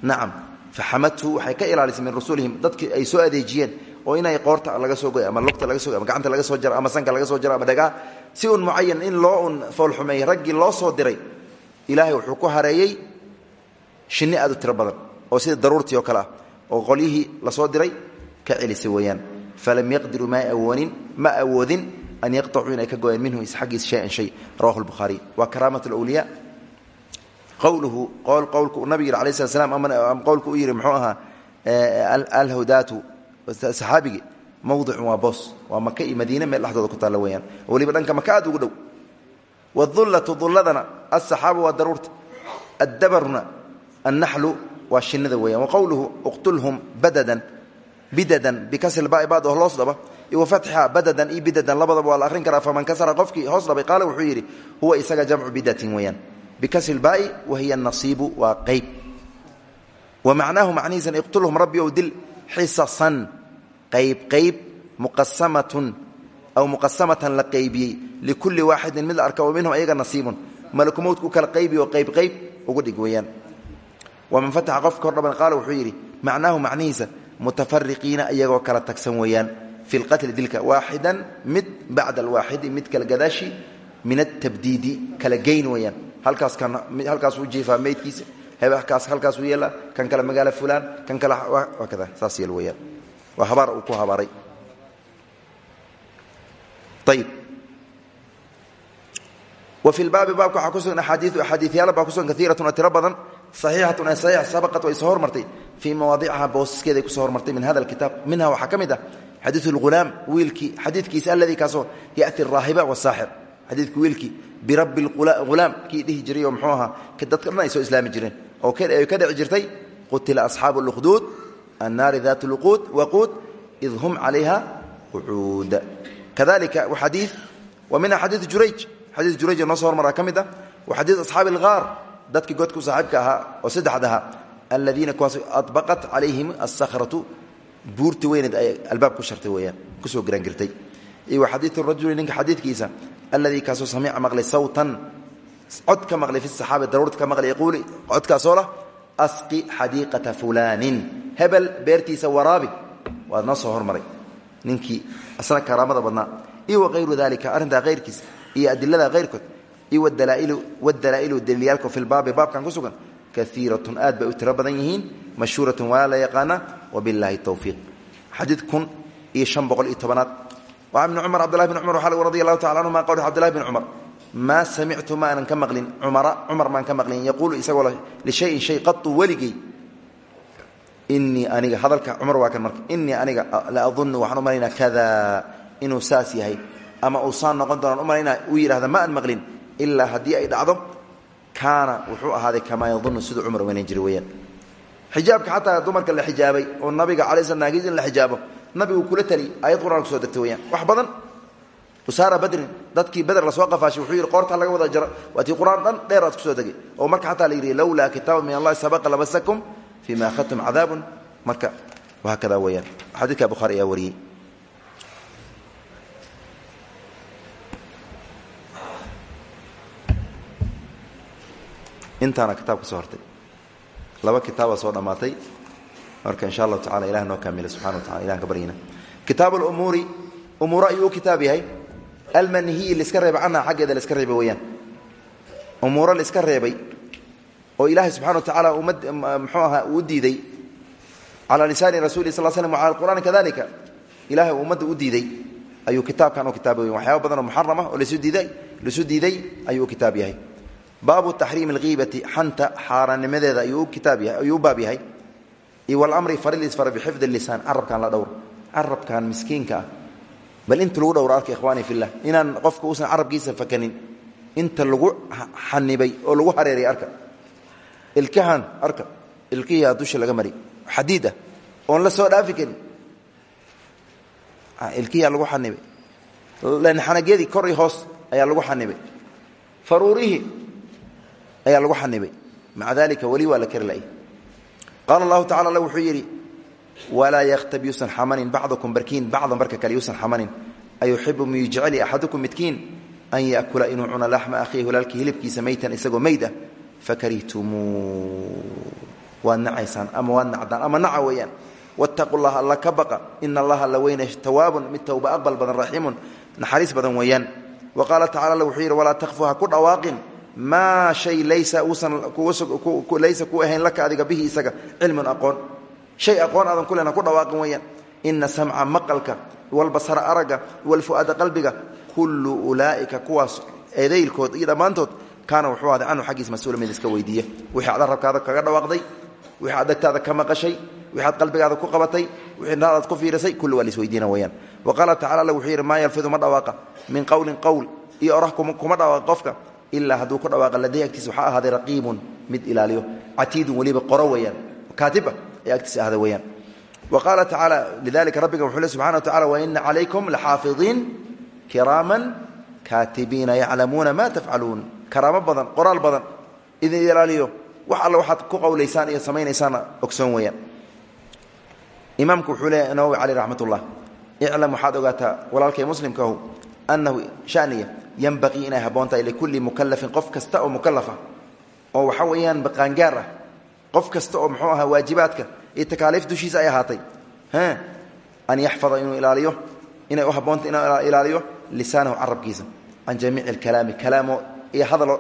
[SPEAKER 2] Nacam faxamadtu waxay ka ilaalisay min rasuulihim dadkii ay soo adeejiyeen oo inay qoorta laga soo goy ama lugta laga so ama gacanta laga soo jaro ama sanka laga soo jaro ama dhagaa si un mucayan in loo un foolxumeeyey raggii loo soo diray ilaahay wuxuu ku hareeyey shinni aad u tiro badan oo sida daruurtii oo kale ah oo qolyihii la soo diray ka celisay weeyaan. Falam yaqdiruu ma awoonin ma awoodin an yaqطacuu inay ka goyaan minhu xaggiis shayan shay rawahu lbukhaariy waa karaamat lwliyaa qowluhu qowlku nabig yidhi alay slat slam qowlku u yidhi muxuu ahaa alhudaatu saxaabigii mowdicun waa boos. Waa maka iyo madiine meel dhexdooda ku taalla weyaan weliba dhanka maka aad ugu dhow. Wاdullatu dulladana aلsaxaaba waa daruurta. Addabaruna annaxlu waa shinnida weyan waqowluhu uqtulhum badadan bidadan bikasri baai baad oo hoos dhaba. Iyo wafatxa badadan iyo bidadan labadaba waa la akhrin karaa. Faman kasara qofkii hoos dhabay qaala wuxuu yidhi huwa isaga jamcu bidatin weeyaan. Bikasri lbaai wahiya nasiibu waa qeyb. Wa macnaahu macnihiisan iqtulhum rabbi ow dil xisasan qayb qayb muqasamatun aw muqasamatan la qaybiyey. Likulli waaxidin mid la arka oo minhum ayaga nasiibun. Malakumowdku u kala qaybiy oo qayb qayb ugu dhig weeyaan. Waman fataxa qofka hor dhaban qaala wuxuu yidhi macnaahu macnihiisa mutafariqiina iyagoo kala tagsan weeyaan. Fi lqatli dilka waaxidan mid bacda alwaaxidi mid kala gadaashi min atabdiidi kala geyn weeyaan. Halkaasuu jiifaa meydkiisa hebkaas halkaasuu yeelaa kan kale magaalo fulaan kan kale saas yeel weeyaan waa habaar uu ku habaaray. Ayib wa fi lbaabi baabka waxaa ku sugan axaadiiu axaadiiyaala baa kusugan kaiiratun oo tiro badan saxiixatun ee saxiix sabaqat way soo hormartay. Fii mawaadicaha boosaskeeday ku soo hormartay min hada alkitaab minha waxaa ka mid ah xadiiu lghulaam wiilkii xadiidkiisa alladii kaasoo yati raahiba wasaaxir xadiidku wiilkii birabbi hulaam kii dhihi jiray oo muxuu ahaa dadka dhan ay soo islaami jireen. Oo ka dhici jirtay qutila asxaabu اlkhduud dat lquud waquud id hum calayha qucuud kadalika xadii wa minha xadiiu jurayj xadiis jurayj noo soo hormara ka mid ah wa xadiis asxaabi alghaar dadkii godku saaxiibka ahaa oo saddexda ahaa aladiina kuwaas abaqat calayhim asakhratu buurti weyneed ay albaab ku shartay weyaan ku soo giraangirtay iyo wa xadiiu rajuli ninka xadiidkiisa alladii kaasoo samica maqlay sawtan cod ka maqlay fi saxaabi daruurta ka maqlay yaquuli codkaasoo lah asqi xadiiqata fulaanin hebel beertiisa waraabi waad noo soo hormaray. Ninkii asna karaamada badnaa iyo wakayru dalika arrintaa hayrkiis iyo adilada hayrkood iyo wadalaa'ilu daliilyaalka fi lbaabi baabkan ku sugan kaiiratun aad bay u tiro badan yihiin mashhuuratun waa la yaqaana wabilaahi towfiiq xadiid kun iyo shan boqol iyo tobanaad. Waa ibni cumar cabdillahi bn cumar waxaa radi allahu tacala anhuma qawli cabdillahi bn cumar maa samictu ma aanan ka maqlin cumara cumar maan ka maqlin yaquulu isagoo lishayin shay qatu weligey inii aniga hadalka cumar waa kan marka inii aniga la adunnu waxaan u malaynaa kada inuu saas yahay. Ama uu saan noqon doonaan u malaynaa uu yidhahda ma aan maqlin ilaa haddii ay dhacdo kaana wuxuu ahaaday kamaa yadunnu siduu cumar weynan jiri weyaan xijaabka xataa dumarka la xijaabay oo nabiga alay sl naagis in la xijaabo nabigu kula tali ayad quraan ku soo degtay weyaan wax badan usaara badrin dadkii beder la soo qafaashay wuxuu yidhi qoorta laga wada jaro waatii qur'aan dhan dheeraad ku soo degay. Oo marka xataa la yidhi lowlaa kitaaba min allahi sabaqa lamasakum fima akhadtum cadaabun marka wahaakada weyaan xadiidka bukhaari ayaa wariyey intaana kitaab ka soo hortay laba kitaaba soo dhammaatay marka insha allahu tacala ilah noo kaamila subxana wa tacala ilahan ka baryina kitaab lumuuri umuuro ayuu u kitaab yahay almanhiyi laiska reeba canha xaggeeda laiska reebay weyaan umuuro laiska reebay oo ilaahay subxana wa tacaala muxuu ahaa uu diiday calaa lisaani rasuli sal slm wala alqur'aani kadalika ilahay uu ummadda u diiday ayuu kitaabkan u kitaab weyan waxyaaba badan oo muxarama oo laisu diiday ayuu u kitaab yahay. Baabu taxriimi alghiibati xanta xaaraannimadeeda ayuu kitaab yahay ayuu u baab yahay. Iyo walamri faridis fara bixifdi lisaan carabkan la dhowr carabkan miskiinka ah. Bal inta lagu dhowro arka ikhwaani fillah inaan qofka uusan carabkiisa fakanin inta lagu xanibay oo lagu hareeray arka ilkahan arka. Ilkihiaa dusha laga mari. Xadiid ah oon la soo dhaafi karin ilkihiaa lagu xanibay xanagyadii kor iyo hoos ayaa lagu xanibay faruurihii ayaa lagu xanibay maca dalika weli waa la kari la'y qaala allahu tacala alle wuxuu yidhi walaa yaktab yuusan xamanin bacdukum barkiin bacdan barka kale yuusan xamanin. Ayuxibu miyuu jeceli axadukum midkiin an yakula inuu cuno laxma akhiihi walaalkii hilibkiisa maytan isagoo meyd ah fakarihtumuu waad nacaysaan ama waad nacdaan ama naca weeyaan. Wattaqu llaha alla allaha alla weyne tawaabun mid aqbal badan raxiimun naxariis badan weeyaan. Wa qaala tacala alla wuxuu yidhi walaa takfu ha ku dhawaaqin. Maa shay laysa uusan laysa ku ahayn laka adiga bihi isaga cilmun aqoon. Shay aqoon aadan ku lehna ku dhawaaqin weeyaan. Ina samca maqalka walbasara aragga qalbiga kullu ulaa'ika kuwaas eedaylkood iyo kaana wuxuu ahday canhu xaggiis mas'uula mid iska weydiiya wixii aad arabkaada kaga dhawaaqday wixii aad dagtaada ka maqashay wixi aad qalbigaada ku qabatay wixii naadaad ku fiirisay kulli waa laisweydiina weyaan wa qaala tacala alla wuxuu yidhi maa yalfidu ma dhawaaqa. Min qowlin qowl iyo orah kuma dhawaaqa qofka ilaa hadduu ku dhawaaqa ladayh agtiisa waxaa ahaaday raqiibun mid ilaaliyo. Catiidun weliba qoro weeyaan. Kaatiba ee agtiisa ahda weeyaan. Wa qaala tacaala lidalika rabbiga wuxuu le subxana wa tacala waina calaykum laxaafidiin kiraaman kaatibiina yaclamuuna ma tafcaluun karaamo badan qoraal badan idin ilaaliyo wax alle waxaad ku qowlaysaan iyo samaynaysaana ogsoon weeyaan. Imaamku wuxuu leeyahy nawowi caleyh raxmat ullah iclam waxaad ogaataa annahu shaniya yanbaqii inay habboon tahay likulli mukalafin qof kasta oo mukalafa oo waxa weeyaan baqaangaar ah kasta oo muxuu ahaa waajibaadka iyo takaaliif dushiisa ay ahaatay an yaxfada inuu ilaaliyo inay u habboonta inuu ilaaliyo lisaanahu carabkiisa can jamiici alkalaami kalaamo iyo hadaloo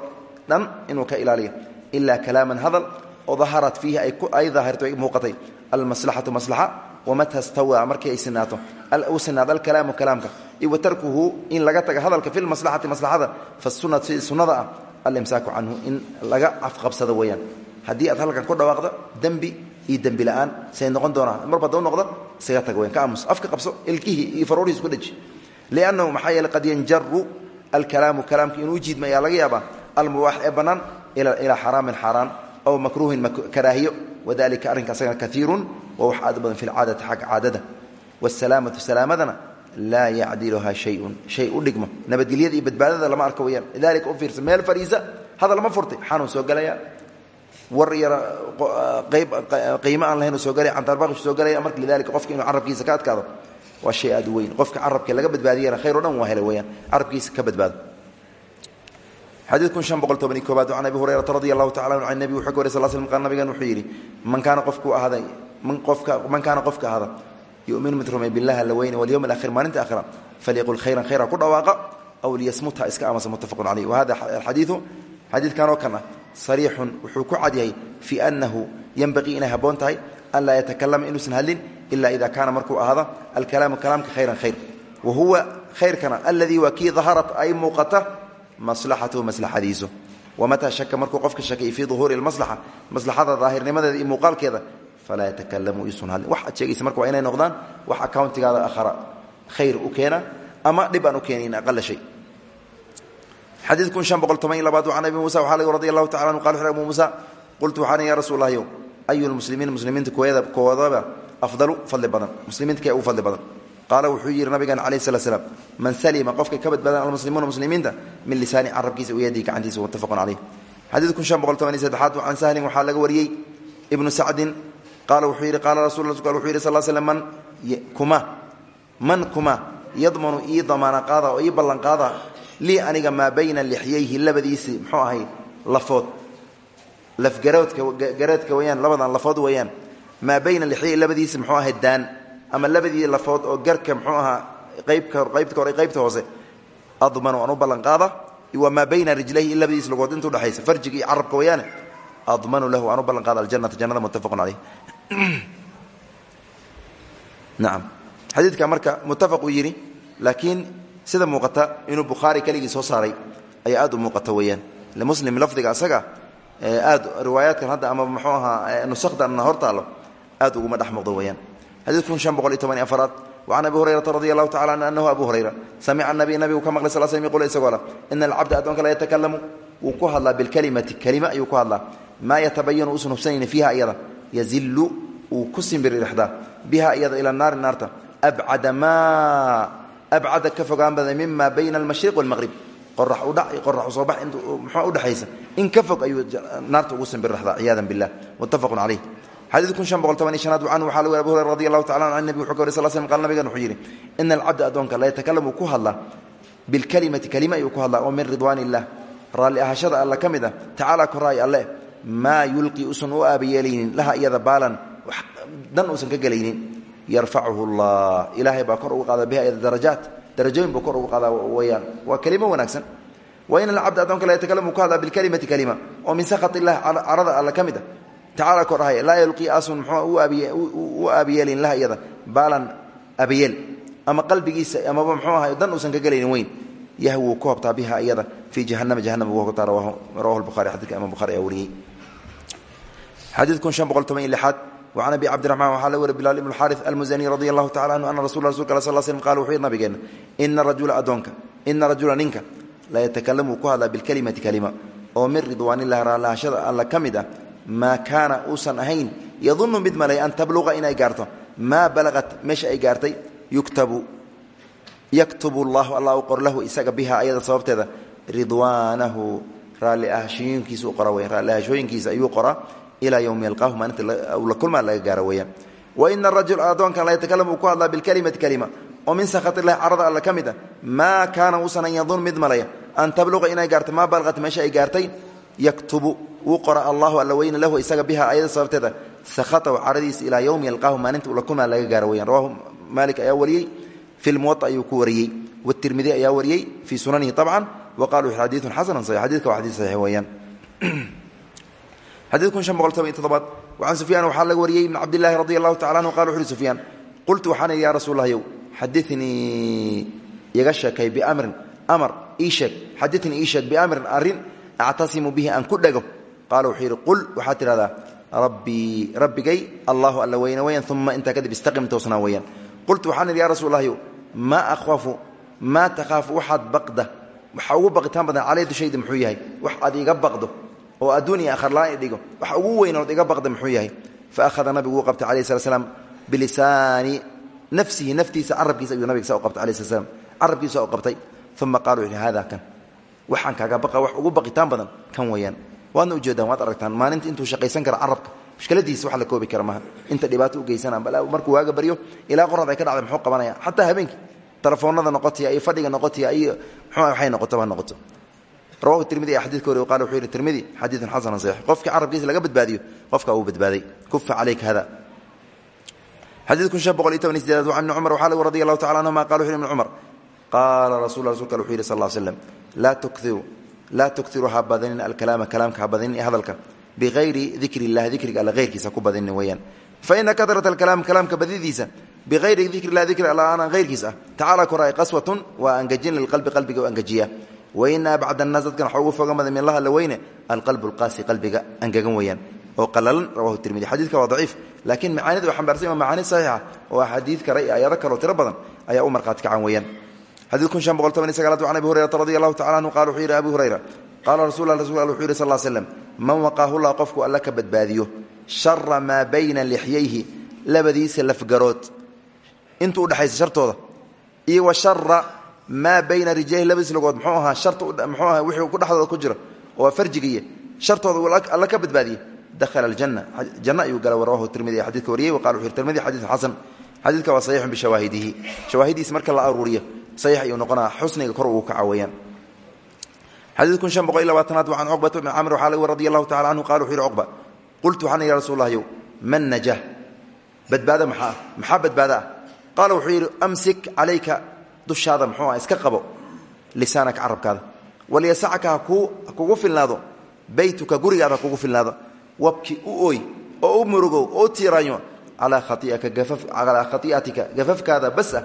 [SPEAKER 2] dhan inuu ka ilaaliyo. Ilaa kalaaman hadal oo daharat fiihi ay daahirto ay muuqatay. Almaslaxatu maslaxa wamata stawaa markii ay sinaato. U sinaado alkalaamu kalaamka. Iyo wa tarkuhu in laga taga hadalka fi lmaslaxati maslaxada fasunat sidii sunnada ah alimsaaku canhu in laga afqabsado weeyaan. Haddii aad halkan ku dhawaaqdo dembi iyo dembi la'aan say noqon doonaa. Marba haddau noqdo isaga tag weyan ka aamus. Afka qabso ilkihii iyo faruurihiis ku dheji liannahu maxaa yeele qad yanjaru alkalaamu kalaamka inuu jiidma ayaa laga yaabaa almubaax ee bannaan ilaa xaraamin xaaraan aw makruuhin karaahiyo wadalika arrinka asagana kaiirun waa wax aad badan fi lcaadati xagga caadada wsalaamatu salaamadana laa yacdiluhaa shayun shay u dhigmo nabadgelyada iyo badbaadada lama arko weyaan lidalika u fiirsa meel fadhiisa hadal ma furtay xanuun soo gelaya war yara qiimo aan lahayn soo gelaya cantarbaqish soo gelaya marka lidalika qofka inuu carabkiisa ka adkaado waa shay aad weyn. Qofka carabka laga badbaadiyana khayr o dhan waa carabkiisa ka badbaado. Xadiid kun shan boqol tobaniy koobaad can abi hurayrata radi allahu tacala anu wuxuu ka wary sal qaal nabigan wuxuu yidhi man kaana qofkuu ahaaday man qofka man kaana qofka ahada yuminu mid rumay billahi alla weyne walyowm alaakhir maalinta aakhira falyaqul khayran khayra ku dhawaaqa aw liyasmutha iska amasa muttafaqun caleyh wahada alxadiidu xadiidkan oo kan ah sariixun wuxuu ku cad yahay fii annahu yenbaqii inay habboon tahay an laa yatakalama inuusan ila ida kaana markuu ahaado alkalaamu kalaamka khayran khayr. Wa huwa khayrkana aladii waa kii daharat ay muuqata maslaxatuhu maslaxadiisu. Wamataa shaka markuu qofka shakay fii duhuuri lmaslaxa maslaxada daahirnimadeeda iyo muuqaalkeeda falaa yatakalamu isun hadlin wax aad sheegaysa marka waa inay noqdaan wax accountigaada akhara khayr u keena ama dhib aan u keenayn aqala shay. Xadiid kun shan boqol toban iyo labaad can abi muusa waxaa laga radi allahu tacala anhu qala wuxu abu muusa qultu waxaan ya rasuul allahyow ayu lmuslimiin muslimiinta koodaba afdalu fadli badan muslimiinta kee ugu fadli badan qaala wuxuu yidhi nabigan calayh slat slam man salima qofkay ka badbaadaan almuslimuuna muslimiinta min lisaani carabkiisa uyadii gacantiisa muttafaqun caleyh xadiid kun shan boqol toban iyo saddexaad can sahlin waxaa laga wariyey ibnu sacdin qaala wuxuu yidhi qaala rasul wuxuu yidhi sal slm man kuma man kuma yadmanu ii damaana qaada oo ii ballan qaada lii aniga maa bayna lixyayhi labadiisii muxuu ahay lafood lafgaroodka garoodka weyaan labadan lafood weeyaan maa bayna lixyayhi labadiisi muxuu ahay daan ama labadii lafood oo garka muxuu ahaa qaybka qaybta hore qaybta hoose. Admanu aan u ballan qaada wamaa bayna rijlayhi labadiis lagood inta udhexaysa farjiga iyo carabka weeyaane. Admanu lahu aan u ballan qaada aljanata jannada muttafaqun caleyh nacam xadiidka marka muttafaq uu yidhi laakiin sida muuqata inuu bukhaari keligii soo saaray ayaa aad u muuqata weeyaan. Muslim lafdiga asaga aad riwaayaadkan hadda ama muxuu ahaa nusakdanna hor taallo aad uguma dhex muuqdo weeyaan. Xadiid kun shan boqol iyo abi hurayrata radi allahu tacala abu hurayra samica nabiy nabigu ka maqlay sal slm yqul isagoo leh ina alcabda addoonka la yatakalamu wuu ku hadlaa bilkelimati kelima ayuu ku hadlaa maa yatabayanu usan hubsanayni fiiha iyada yazilu uu ku simbirixdaa biha iyada ila naari naarta abcada maa abcada ka fogaan badan mima bayna almashriq walmaqrib qorax udhac iyo qorax u soo bax muxua in ka fog ayuu naarta ugu simbirixdaa ciyaada billah muttafaqun caleyh xadiid kun shan boqol toban iyo shanaad canhu waxaa lagu abu hurayra radi allahu tacala an nebi wuxuu ka wary sal slm qal nabigan wuxuu yidhi ina alcabda addoonka la yatakalamu ku hadla bilkelimati kelima ayuu ku hadlaa oo min ridwaan illah raalli ahashada alla ka mid ah tacaala koraay alle maa yulqi usan u aabayeelaynin laha iyada baalan dan uusan ka gelaynin yarfacuhu allah ilaahay baa kor ugu qaada biha iyada darajaat darajooyin buu kor ugu qaadaa weyaan waa kelimo wanaagsan wa in alcabda addoonka la yatakalamu ku hadlaa bilkelimati kelima oo min sakhat illah carada alla ka mid ah tacaala kor ahay laa yulqii asun mxuu u aabiyeelin laha iyada baalan abiyeel ama qalbigiisa amaba mxuu ahay dan uusan ka gelaynin weyn yahwuu ku hobtaa biha iyada fii jahanama jahanam ugu hobtaa rawahu lbuhari xadidka imam buhari ayaa wariyey. Xadiid kun shan boqol toban iyo lixaad wacan abi cabdiraxmaan waxaa la wari bilaal ibnu xaari almusani radi allahu tacala anhu ana rasul rasulka al sal slm qala wuxuu yidhi nabigeena ina rajula addoonka ina rajula ninka la yatakalamu ku hadlaa bilkelimati kelima oo min ridwaanillahi raallahashada alla ka mid ah maa kaana uusan ahayn yadunnu mid malay an tabluqa inay gaarto maa balagat meesha ay gaartay yaktubu llahu alla u qor lahu isaga biha ayada sababteeda ridwaanahu raalli ahashooyinkiisa u qora weyan raalli ahashooyinkiisa ayuu qoraa ilaa yowmi yalqaahu maalinta la kulmaa laga gaaro weeyaan. Wa ina arajul addoonkan la yatakalamu uu ku hadlaa bilkelimati kelima oo min sakhat illahi carada alla ka mid a maa kaana uusan an yadun mid malaya an tabluqa inay gaarto maa balagat meesha ay gaartay yaktubu wuu qora allahu alla weyne lahu isaga biha ayada sababteeda sakhatahu caradiisa ilaa yowmi yalqaahu maalinta ula kulmaa laga gaaro weyan rawahu maalik ayaa wariyey fi lmuwaطa ayuu ku wariyey watirmidi ayaa wariyey fii sunanihi طabcan wa qaluu xadiiثun xasanu صaix xadidka waa xadid saxiix weeyaan xadiid kun shan boqol toban iyo toddobaad wacan sufyaan waxaa laga wariyey ibn cabdillahi radi allahu tacala anhu qala wuxu uhi sufyaan qultu waxaan idhi ya rasuul lahyow xadiinii iga sheekay biamrin amar ii sheeg xadiinii ii sheeg biamrin arrin actasimu bihi aan ku dhego qaala wuxuu yidhi qul waxaad tidhahdaa rabbii rabbigay allahu alla weyne weyaan uma intaa kadib istaqim toosnaa weyaan qultu waxaan idhi ya rasuul lahyow maa akhwafu maa takhaafu waxaad baqda waxa ugu baqitaan badan calay dushayda muxuu yahay wax aad iga baqdo oo adduun iyo akharlaan idhigo waxa ugu weynood iga baqda muxuu yahay fa ahada nabigu uu qabtay alayh slat slam bilisaani nafsihi naftiisa carabkiisa ayuu nabiga saa u qabtay alayh slat slam carabkiisa u qabtay uma qaala wuxu hada kan waxaan kaaga baqa wax ugu baqitaan badan kan weeyaan. Waadna ujeedaan waad aragtaan maalinta intuu shaqaysan kara carabka mushkiladiisa wax la koobi kara maaha. Inta dhibaato u geysana bal markuu waaga baryo ilaa qorad ay ka dhacday muxuu qabanaya? Xataa habeenkii. Telefoonada noqotaya iyo fadhiga noqotaya iyo mxuu waxay noqotaba ha noqoto. Rawahu tirmidi ayaa xadidka wariy qala wuxuu yidhi tirmidi xadiidun xasanun saxiix. Qofkii carabkiisa laga badbaadiyo qofka uu badbaaday. Kufa calayka hada xadiid kun shan boqol iyo toban iyo sideedaad wa ibni cumar waxaa lagu radi allahu tacala anhuma qala wuxu yhi ibn cumar qaala rasul rasulka wuxuu yidhi sal ll slam laa tukiru ha badinin alkalaama kalaamka ha badinin hadalka. Bikayri dikri illahi dikriga alla heyrkiisa ku badinin weeyaan. Faina karat alkalaam kalaamka badidiisa bikayri dikri illahi dikri alla aanan heyrkiis ah. Tacaala koraay qaswatun waa angajin lilqalbi qalbiga u angajiya waina abcad annaas dadkan waxa ugu foga mada min allaha la weyne alqalbu alqaasi qalbiga angagan weeyaan. Oo qalalan rawahu tirmidi xadidka waa daciif laakiin macaanida u xambaarsan waa macaani saxiixa oo axaadiid kale iyo aayado kaleo tiro badan ayaa u markhaati kacan weeyaan xadiid kun shan boqol toban iyo sagaalaad can abi hurayrata radi allahu tacala anhu qala wuxuu yidhi abu hurayra qaala rasul rasul al wuxuu yidhi sal slam man waqaahullah qofku alla ka badbaadiyo shara maa bayna lixyayhi labadiisa lafgarood intuu udhexaysa shartooda iyo wa shara maa bayna rijlayhi labadiis lagood muxuu ahaa sharta muxuu aha wixii ku dhexdooda ku jira oo farjigiiyo shartooda alla ka badbaadiye dakhala aljanna janna ayuu gala rawahu tirmidi xadidka wariyey wa qala wuxu yhi tirmidi xadiidun xasan xadiidka waa saxiixun bishawaahidihi shawaahidiis marka la aruuriyo saxiix ayuu noqonaa xusniga kor ugu kaca weeyaan xadiid kun shan boqol iyo labaatanaad can cuqbata bni camr waxaa lagu radi allahu tacala canhu qala wuxu yhi cuqba qultu waxaan ya rasul lahyow man najah badbaado maxaa maxaa badbaado ah? Qaala wuxuu yidhi amsik calayka dushaada muxuu ah iska qabo lisaanaka carabkaada. Walyasacka ha kugu filnaado. Beytuka gurigaada ha kugu filnaado. Wabki u ooy oo u murugow oo tiiraanyo calaa khaiatika gafafkaada bas ah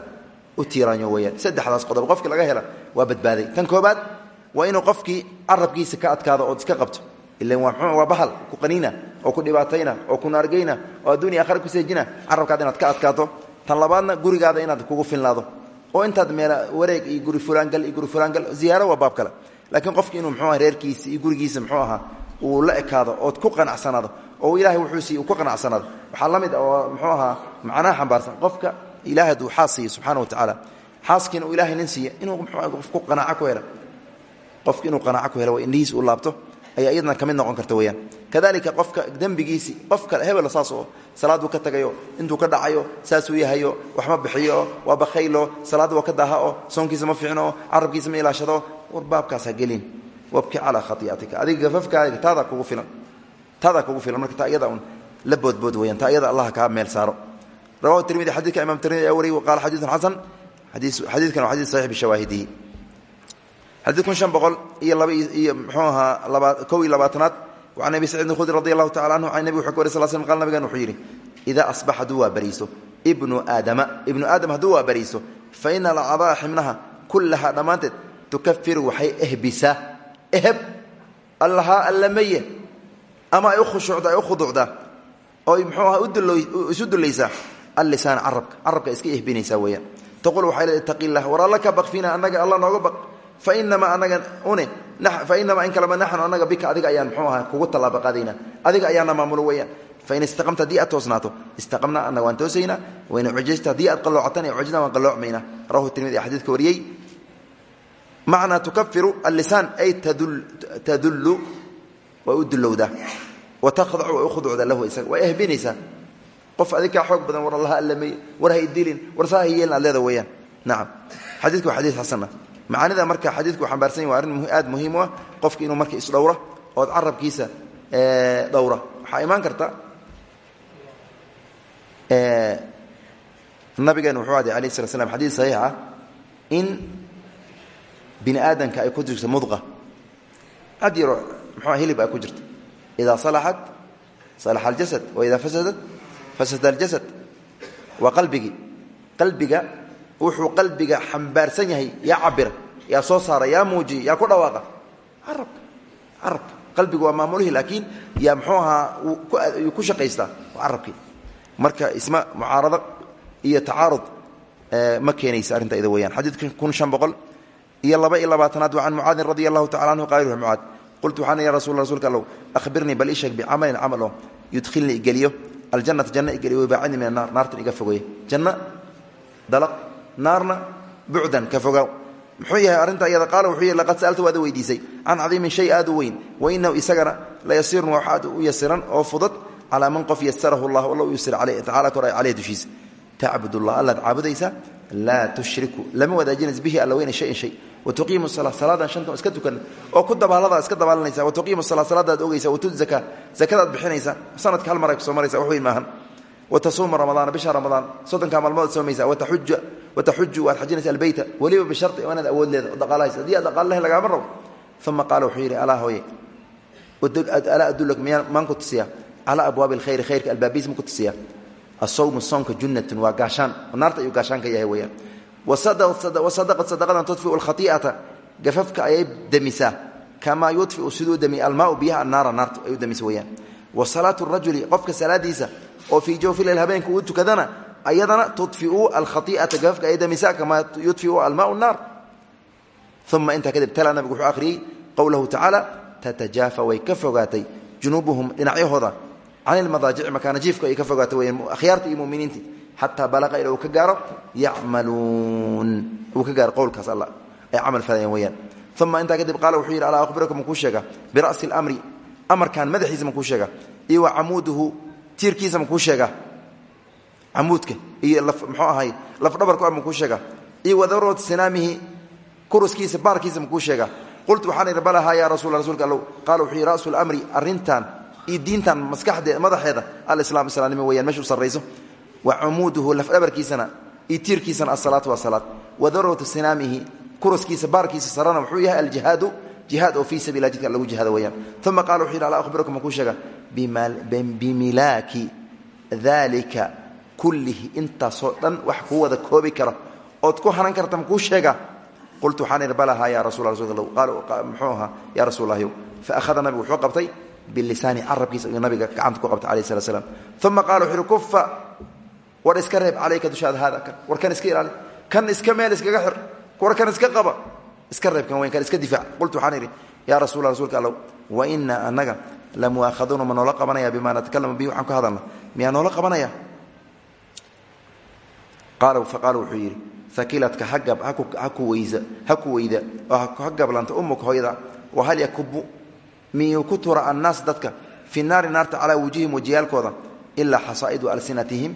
[SPEAKER 2] saddexdaas qodob qofkii laga hela waa badbaaday. Tan koobaad waa inuu qofkii carabkiisa ka adkaado ood iska qabto. Ilan waa bahal ku qaniina oo ku dhibaatayna oo ku naargeyna oo adduuniya akhra ku seejina carabkaada inaad ka adkaato. Tan labaadna gurigaada inaad kugu filnaado. Oo intaad meel wareeg iyo guri fulaangal iyo guri fulaangal ziyaaro waa baab kale. Laakiin qofki inuu mxuu reerkiisa iyo gurigiisa muxuu ahaa uu la ekaado ood ku qanacsanaado oo ilaahay wuxuu siiy uu ku qanacsanaado waxaa la mid oo muxuu ahaa macnaha xambaarsan qofka ilahay hadduu xaas siiyo subxana wa tacaala xaaskiina uu ilahay nin siiya inuu mxuu qof ku qanaaco ku hela qofki inuu qanaaco ku helo waa indhihiis uu laabto ayaa iyadna ka mid noqon karta weyaan kadalika qofka dembigiisii qof kale hebel saas oo salaaduu ka tagayo intuu ka dhacayo saasuu yahayo wax ma bixiyo oo waa bakhaylo salaadda waa ka daaha oo soonkiisa ma fiicno oo carabkiisa ma ilaashado war baabkaas ha gelin. Wabki calaa khaiiatika adiga gafafkaaga taadaa kugu filan. Taadaa kugu filan marka taa iyada un la boodbood weyaan taa iyada allah kaa meel saaro rawahu tirmidi xadidka imam tirmidi ayaa wariyey qaala xadiidun xasan xadiidkan waa xadid saxiix bishawaahidihi xadiid kun shan boqol iyo laba iyo mxuu ahaa laba kow iyo labaatanaad can abi sacid khudri radi allahu tacala anhu can nebi wuxuu ka wary sal slm qal nabigan wuxuu yidhi idaa asbax hadduu waa bariiso ibnu aadama ibnu aadam hadduu waa bariiso fa ina alacdaa xibnaha kullahaa dhammaanteed tukafiru waxay ehbisaa eheb allahaa allamaye ama ay u khushuucda ay u khuduucdaa oo mxuu aha isu dulaysaa allisaan carabka. Carabka iska ehbinaysaa weeyaan. Taqul waxay leedahay taqi illah war alla ka baq fiina annaga alla nooga baq. Fainamaa anaga une fainamaa in kalema naxnu annaga bika adiga ayaan mxuu aha kugu tallaaba qaadaynaa adiga ayaana maamulo weeyaan. Fain istaqamta haddii aad toosnaato istaqamna annaga waan toosaynaa wain cujajta haddii aad qalloocatan cujna waan qalloocmaynaa rawahu tirmidi xadiidka wariyey. Macnaa tukafiru allisaan ay tadullu way u dulowdaa wa takhdacu way u khuducdaa lahu isaga way ehbinaysaa qof adig kaa xoog badan war allaha allamey war ha idilin war saa ha yeelin aad leeda weeyaan. Nacam xadiidku waa xadiid xasana macaanida marka xadiidku xambaarsan yahy waa arrin aad muhiim u ah qofki inuu marka isdhowra ood carabkiisa dhowra waxaa imaan karta nabigeenu wuxuu aday alayh slat slam xadiid saxiix ah. In bini aadamka ay ku jirto mudqa. Cad yaro muxua hilib ay ku jirto. Idaa salaxat salaxa aljasad wa idaa fasadat fasada aljasad waa qalbigii qalbiga wuxuu qalbiga xambaarsan yahay yaa cabira yaa soo saara yaa muujiya yaa ku dhawaaqa. Carabka carabka qalbigu waa maamulihii laakiin yaa muxuu ahaa yuu ku shaqaystaa waa carabkii. Marka isma mucaarado iyo tacaarud ma keenaysa arrinta ida weyaan xadiidka kun shan boqol iyo laba iyo labaatanaad waa can mucaadin radi allahu tacala anhu qaal mucaad. Qultu waxaan ya rasul rsulka allow ahbirnii bal isheg bicamalin camal oo yudkhilnii igeliyo aljanata janna igeliyo waybaacini min annaar naartan iga fogeeye janna dalaq naarna bucdan ka fogaaw muxuu yahay arrinta iyada qaala wuxuu yihi laqad sa'alta waada weydiisay can cadiimin shay aad weyn wa inahu isagana la yasiirun wax aad yasiran oo fudud calaa man qof yasarahu llah alla yusir tacala kor caleyh dushiisa tacbud ullah allaad caabudaysaa laa tushriku lama wadaajinays bihi alla weyna shayin shay watuqiimu sala salaadan shantan iska tukan oo ku dabaalada iska dabaalanaysa watuqiimu sala salaadaad ogaysa watut zaka zakadaad bixinaysa sanadka hal mar ay ku soo maraysa wax weyn maahan watasuuma ramadaana bisha ramadaan soddonkaa maalmood soomaysa wataxuju waad xajinaysa albeyta weliba bishari waa inaad awood leeda oo dhaqaalahaysa haddii aad dhaqaal leh lagaama rabo uma qaala wuxuu yidhi alaa hooye alaa adulak miyaa maan ku tusiya calaa abwaabi alkhayri khayrka albaabiis ma ku tusiya asawmu soonka junnatun waa gaashaan naarta ayuu gaashaan ka yahay weeyaan wasadaqat sadaqadan tudfiu alkhati'ata gafafka ayay demisaa kamaa yudfiu siduu demiya almaau biyaha annaara naarta ayuu demisa weeyaan wa salaatu rajuli qofka salaadiisa oo fii jawfi leyl habeenka uu tukadana ayadana tudfiu alkhai'ata gafafka ay demisaa kamaa yudfiu almaau naar uma intaa kadib tala nabigu wuxuu akhriyey qowlahu tacaala tatajaafa way ka fogaatay junuubuhum dhinacyahooda can ilmadaajici makaana jiifka ay ka fogaatay weyaan akhyaarta iyo muminiintii xataa balaqa ila uu ka gaaro yacmaluun. Uu ka gaaro qowlkaas alla. Ay camal falayaan weyaan uma intaa kadib qaala wuxuu yidhi alaa akhbirakum makuu sheega? Bira'si اlamri amarkan madaxiisa makuu sheega? Iyo wa camuuduhu tiirkiisa makuu sheega? Camuudka iyo mxuu ahay? Lafdhabarku makuu sheega? Iyo wadarwat sinaamihi kuruskiisa baarkiisa makuu sheega? Qultu waxaan idhi balahaa yaa rasul rsulka allow. Qaala wuxuu yidhi ra'su lamri arrintan iyo diintan maskaxdee madaxeeda alislaam islaamnimo weyaan meesha u sarrayso wa cumuuduhu lafdhabarkiisana iyo tiirkiisana asalaatu waa salaad wa darwatu sinaamihi kuruskiisa baarkiisa sarana wuxuu yahay aljihaadu jihaad oo fii sabiila jidka lagu jihaada weyaan uma qaala wuxuu yidhi alaa akhbirakum makuu sheega bimilaaki daalika kullihi intaasoo dhan wax kuu wada koobi kara ood ku hanan karta makuu sheega? Qultu waxaan idhi balahaa yaa rasul muxuu ahaa yaa rasuul lahyow fa akhada nabigu wuxuu qabtay bilisaani carabkiisa ayuu nabiga gacanta ku qabtay alayh slat slam uma qaala wuxu uhi kufa war iska reeb calayka dushaada haada kan. War kan iska ilaali. Kan iska meel iskaga xir war kan iska qaba. Iska reeb kan weyn kan iska difaac. Qultu waxaan idhi yaa rasuula rasuulka allow wa ina annaga lamuaakhaduuna ma noola qabanaya bima natakalamu bihi. Waxaan ku hadalna miyaa noola qabanaya? Qaala faqaala wuxuu yidhi akiladka ha ku weyda oo ha gablanta umuka hooyada. Wahal yakubu miyuu ku tura annaas dadka? Fi naari naarta calaa wujuhihim wajiyaalkooda ilaa xasaa'idu alsinatihim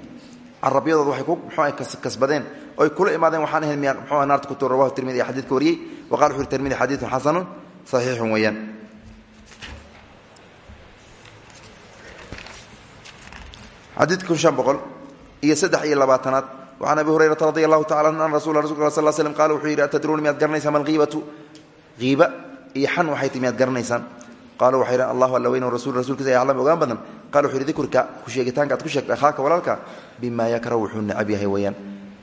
[SPEAKER 2] carabyadooda waxay ku kasbadeen. Oy kula imaadeen waxaan ahayn muxuu naarta ku tura rawahu tirmidi xadiidka wariyey. Wa qala wuxu uri tirmidi xadiidun xasanun saxiixun weeyaan. Xadiidka kun shan boqol iyo saddex iyo labaatanaad. Wacan abi hurayrata radi allahu tacala an rasul rasulka sal slm qala wuxuu yidhi atadruuna miyaad garanaysaan malhiibatu hiiba iyo xan waxay ti miyaad garanaysaan. Qaaluu waxay yidhahan allahu alla weynu rasul rasuulkiisa yaclam ogaan badan qala wuxu dikrika ku sheegitaanka aad ku sheegtay akhaaka walaalka bimaa yakrahu wuxuu necab yahay weeyaan.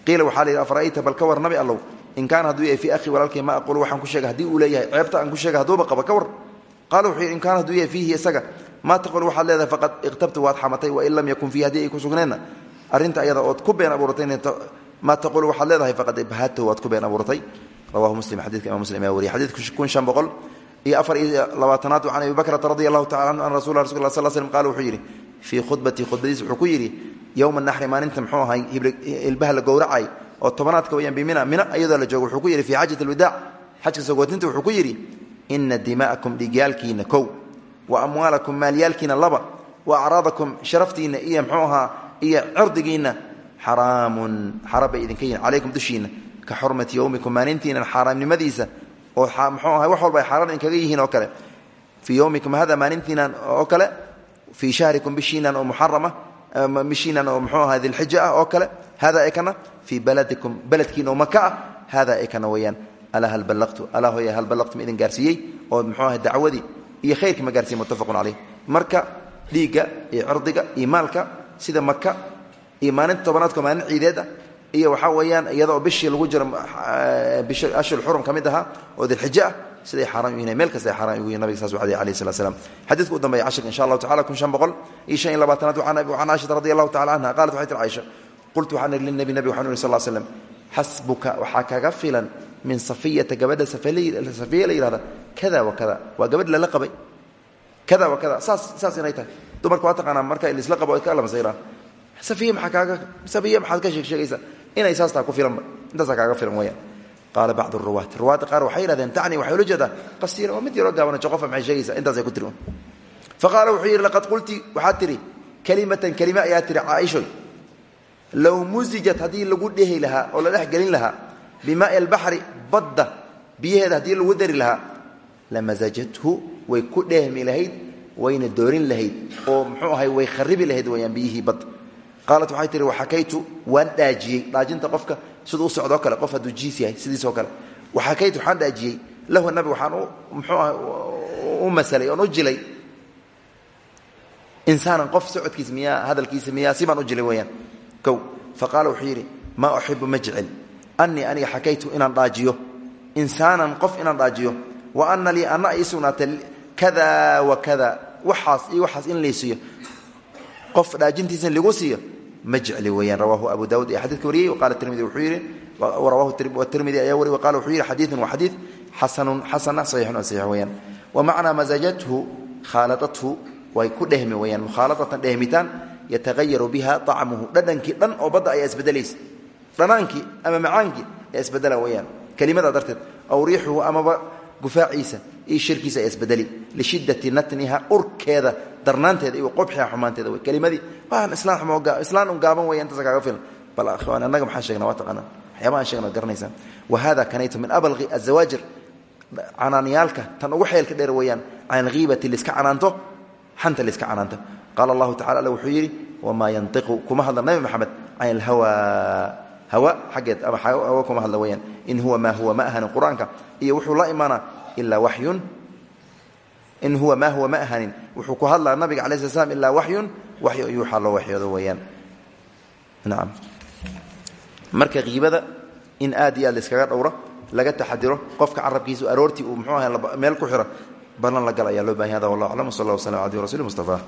[SPEAKER 2] Qiila la yidhi afara'ayta bal ka war nabi allow? In kaana hadduu yahay fii akhii walaalkay ma aqulu waxaan ku sheegay haddii uu leeyahay ceebta aan ku sheegay hadduuba qaba ka war. Qaala wuxuu in kaana hadduu yahay fiihi isaga maa taqulu waxaad leedahay faqad iqtabtu waad xamatay wain lam yakun fiihi haddii ku sugneenna arrinta ayada ood ku been abuuratay maa taqulu waxaad leedahay faqad ibhadtahu waad ku been abuuratay rawahu muslim xadidka imam muslim ayaa wariyay. Xadidka kun shan boqol iyo afar iyo labaatanaad can abi bakrata radi allahu tacala anhu an rasul rasul la sl slm qala wuxuu yidhi fii khudbatii khudbadiis wuxuu ku yidhi yowma naxri maalinta muxuu ahay ilbaha la gowracay oo tobanaadka weyaan bimina mina iyadoo la joogo wuxuu ku yidhi fii xajat alwadaac xajka sogootinta wuxuu ku yidhi ina dima'akum dhigyaalkiina kow wa amwaalakum maalyaalkiina laba wa acraadakum sharaftiinna iyo mxuu ahaa iyo cirdigiinna xaraamun xaram bay idinka yihiin calaykum dushiinna ka xurmati yowmikum maalintiinan xaaraamnimadiisa oo mxuu ahay wax walba ay xaaraan idinkaga yihiin oo kale. Fii yowmikum hada maalintiinan oo kale fii shahrikum bishiinan oo muxarama bishiinan oo mxuu ahaa dilxija ah oo kale hada ekana fii baladikum beledkiina oo maka ah hada ekana weeyaan. Alaa hal ballaqtu alaa hooya hal ballaqtum idin gaarsiiyey? Oo muxuu ahay dacwadii iyo khayrkii ma gaarsiiye muttafaqun caleyh marka dhiigga iyo cirdiga iyo maalka sida maka iyo maalinta tobanaadka maalin ciideed ah iyo waxaa weeyaan iyadaoo bishii lagu jiro bisha ashhur xurum ka mid ahaa oo dilxijo ah siday xaaraan u yihiin meel kasta ay xaaraan ugu yihiin nabiga saas wacday alayh salat slam xadiidka u dambeeya cashirka insha allahu tacala kun shan boqol iyo shan iyo labaatanaad can caaishata radi allahu tacala canha qalat waxay tir caaisha qultu waxaan ihi linabi nabi waxaan ihi sal slam xasbuka waxaa kaga filan min safiyata gabadha safiya la yihahda kada wa kada waa gabadh lala qabay. Kada wa kada saas saas inay tahay. Dumarka waa taqaanaa marka laisla qabo ka lamasayraa safiya maxaa kaaga safiya maxaad ka sheeg sheegaysaa inay saas taha ku filanba intaasaa kaaga filan weeyaan. Qaala bacdu ruwaat ruwaadda qaar waxay yihahdeen tacni waxay ula jeedaa. Qasiira waa mid yaroo gaabana joqofa maxay sheegaysaa intaasay ku tiri faqaala wuxuu yidhi laqad qulti waxaad tidhi kelimatan kelime ayaa tihi caaishoy low musijat haddii lagu dhehi lahaa oo la dhex gelin lahaa bimaai albaxri badda biyaheeda haddii lagu dari lahaa lamasajathu way ku dheehmi lahayd wayna doorin lahayd oo muxuu ahay way kharibi lahayd weyaan biyihii badda qaalat waxay tihi waxakaytu waan dhaajiyey. Dhaajinta qofka siduu u socdoo kale qof hadduu jiis yahay sidiisoo kale. Waxakaytu waxaan dhaajiyey. Lahu nabi waxaan u muxuu aha u masalay oon u jilay. Insaanan qof socodkiisa miyaa hadalkiisa miyaa si baan u jilay weyaan kow fa qaala wuxuu yidhi maa uxibu ma jecel. Annii aniga xakaytu inaan dhaajiyo. Insaanan qof inaan dhaajiyo. Wa ana lii ana ii sugnaatay kada wa kada waxaas iyo waxaas in laysiiyo qof dhaajintiisa in lagu siiyo ma jecli weeyaan rawaahu abu daawud ee xadidka wariyey waqala tirmidi wuxuu yidhi rawahu tirmidi ayaa wariy waqala wuxuu yidhi xadiidun waa xadiid xasanun xasana saxiixun oo saxiix weeyaan. Wa macnaa masajathu khaaladathu way ku dhehmi weeyaan mukhaaladatan dhehmitaan yatagayaru biha طacmuhu dhadhankii dhan oo badda ayaa isbedelaysa dhanaankii ama macaankii ayaa isbedela weeyaan kelimada darteed aw riixuhu amaba gufaaciisa iyo shirkiisa ayaa isbedeli lishidati natniha urkeeda darnaanteeda iyo qobxiha xumaanteeda wey kelimadii. Waan islaan xumo islaan un gaaban weya intaasa kaaga filan. Bal akhwaan annaga maxaan sheegnaa? Waa taqaanaa? Waxyaaba aan sheegna garanaysaan. Wa hada kanaytu min abalqi azawaajir canaanyaalka tan ugu xeelka dheer weeyaan can alghiibati liska canaanto xanta liska canaanta. Qaala allahu tacala alla wuxuu yidhi wamaa yantiqu? Kuma hadla nabi maxamed can alhawa hawa xaggeed ama hawa kuma hadla weeyaan. In huwa maa huwa ma ahanin qur'aanka. Iyo wuxuu la imaanaa ilaa waxyun in huwa maa huwa ma ahanin. Wuxuu ku hadlaa nabiga cala sla slam ilaa waxyun waxyo yuuxaa loo waxyoodo weeyaan. Nacam marka kiibada in aad iyo aad laiskaga dhowro laga taxadiro qofka carabkiisu aroortii uu muxuu ahay meel ku xiro ballan la gal ayaa loo baahan hada wallah aclam w sal lla w slam abdi rasul mustafa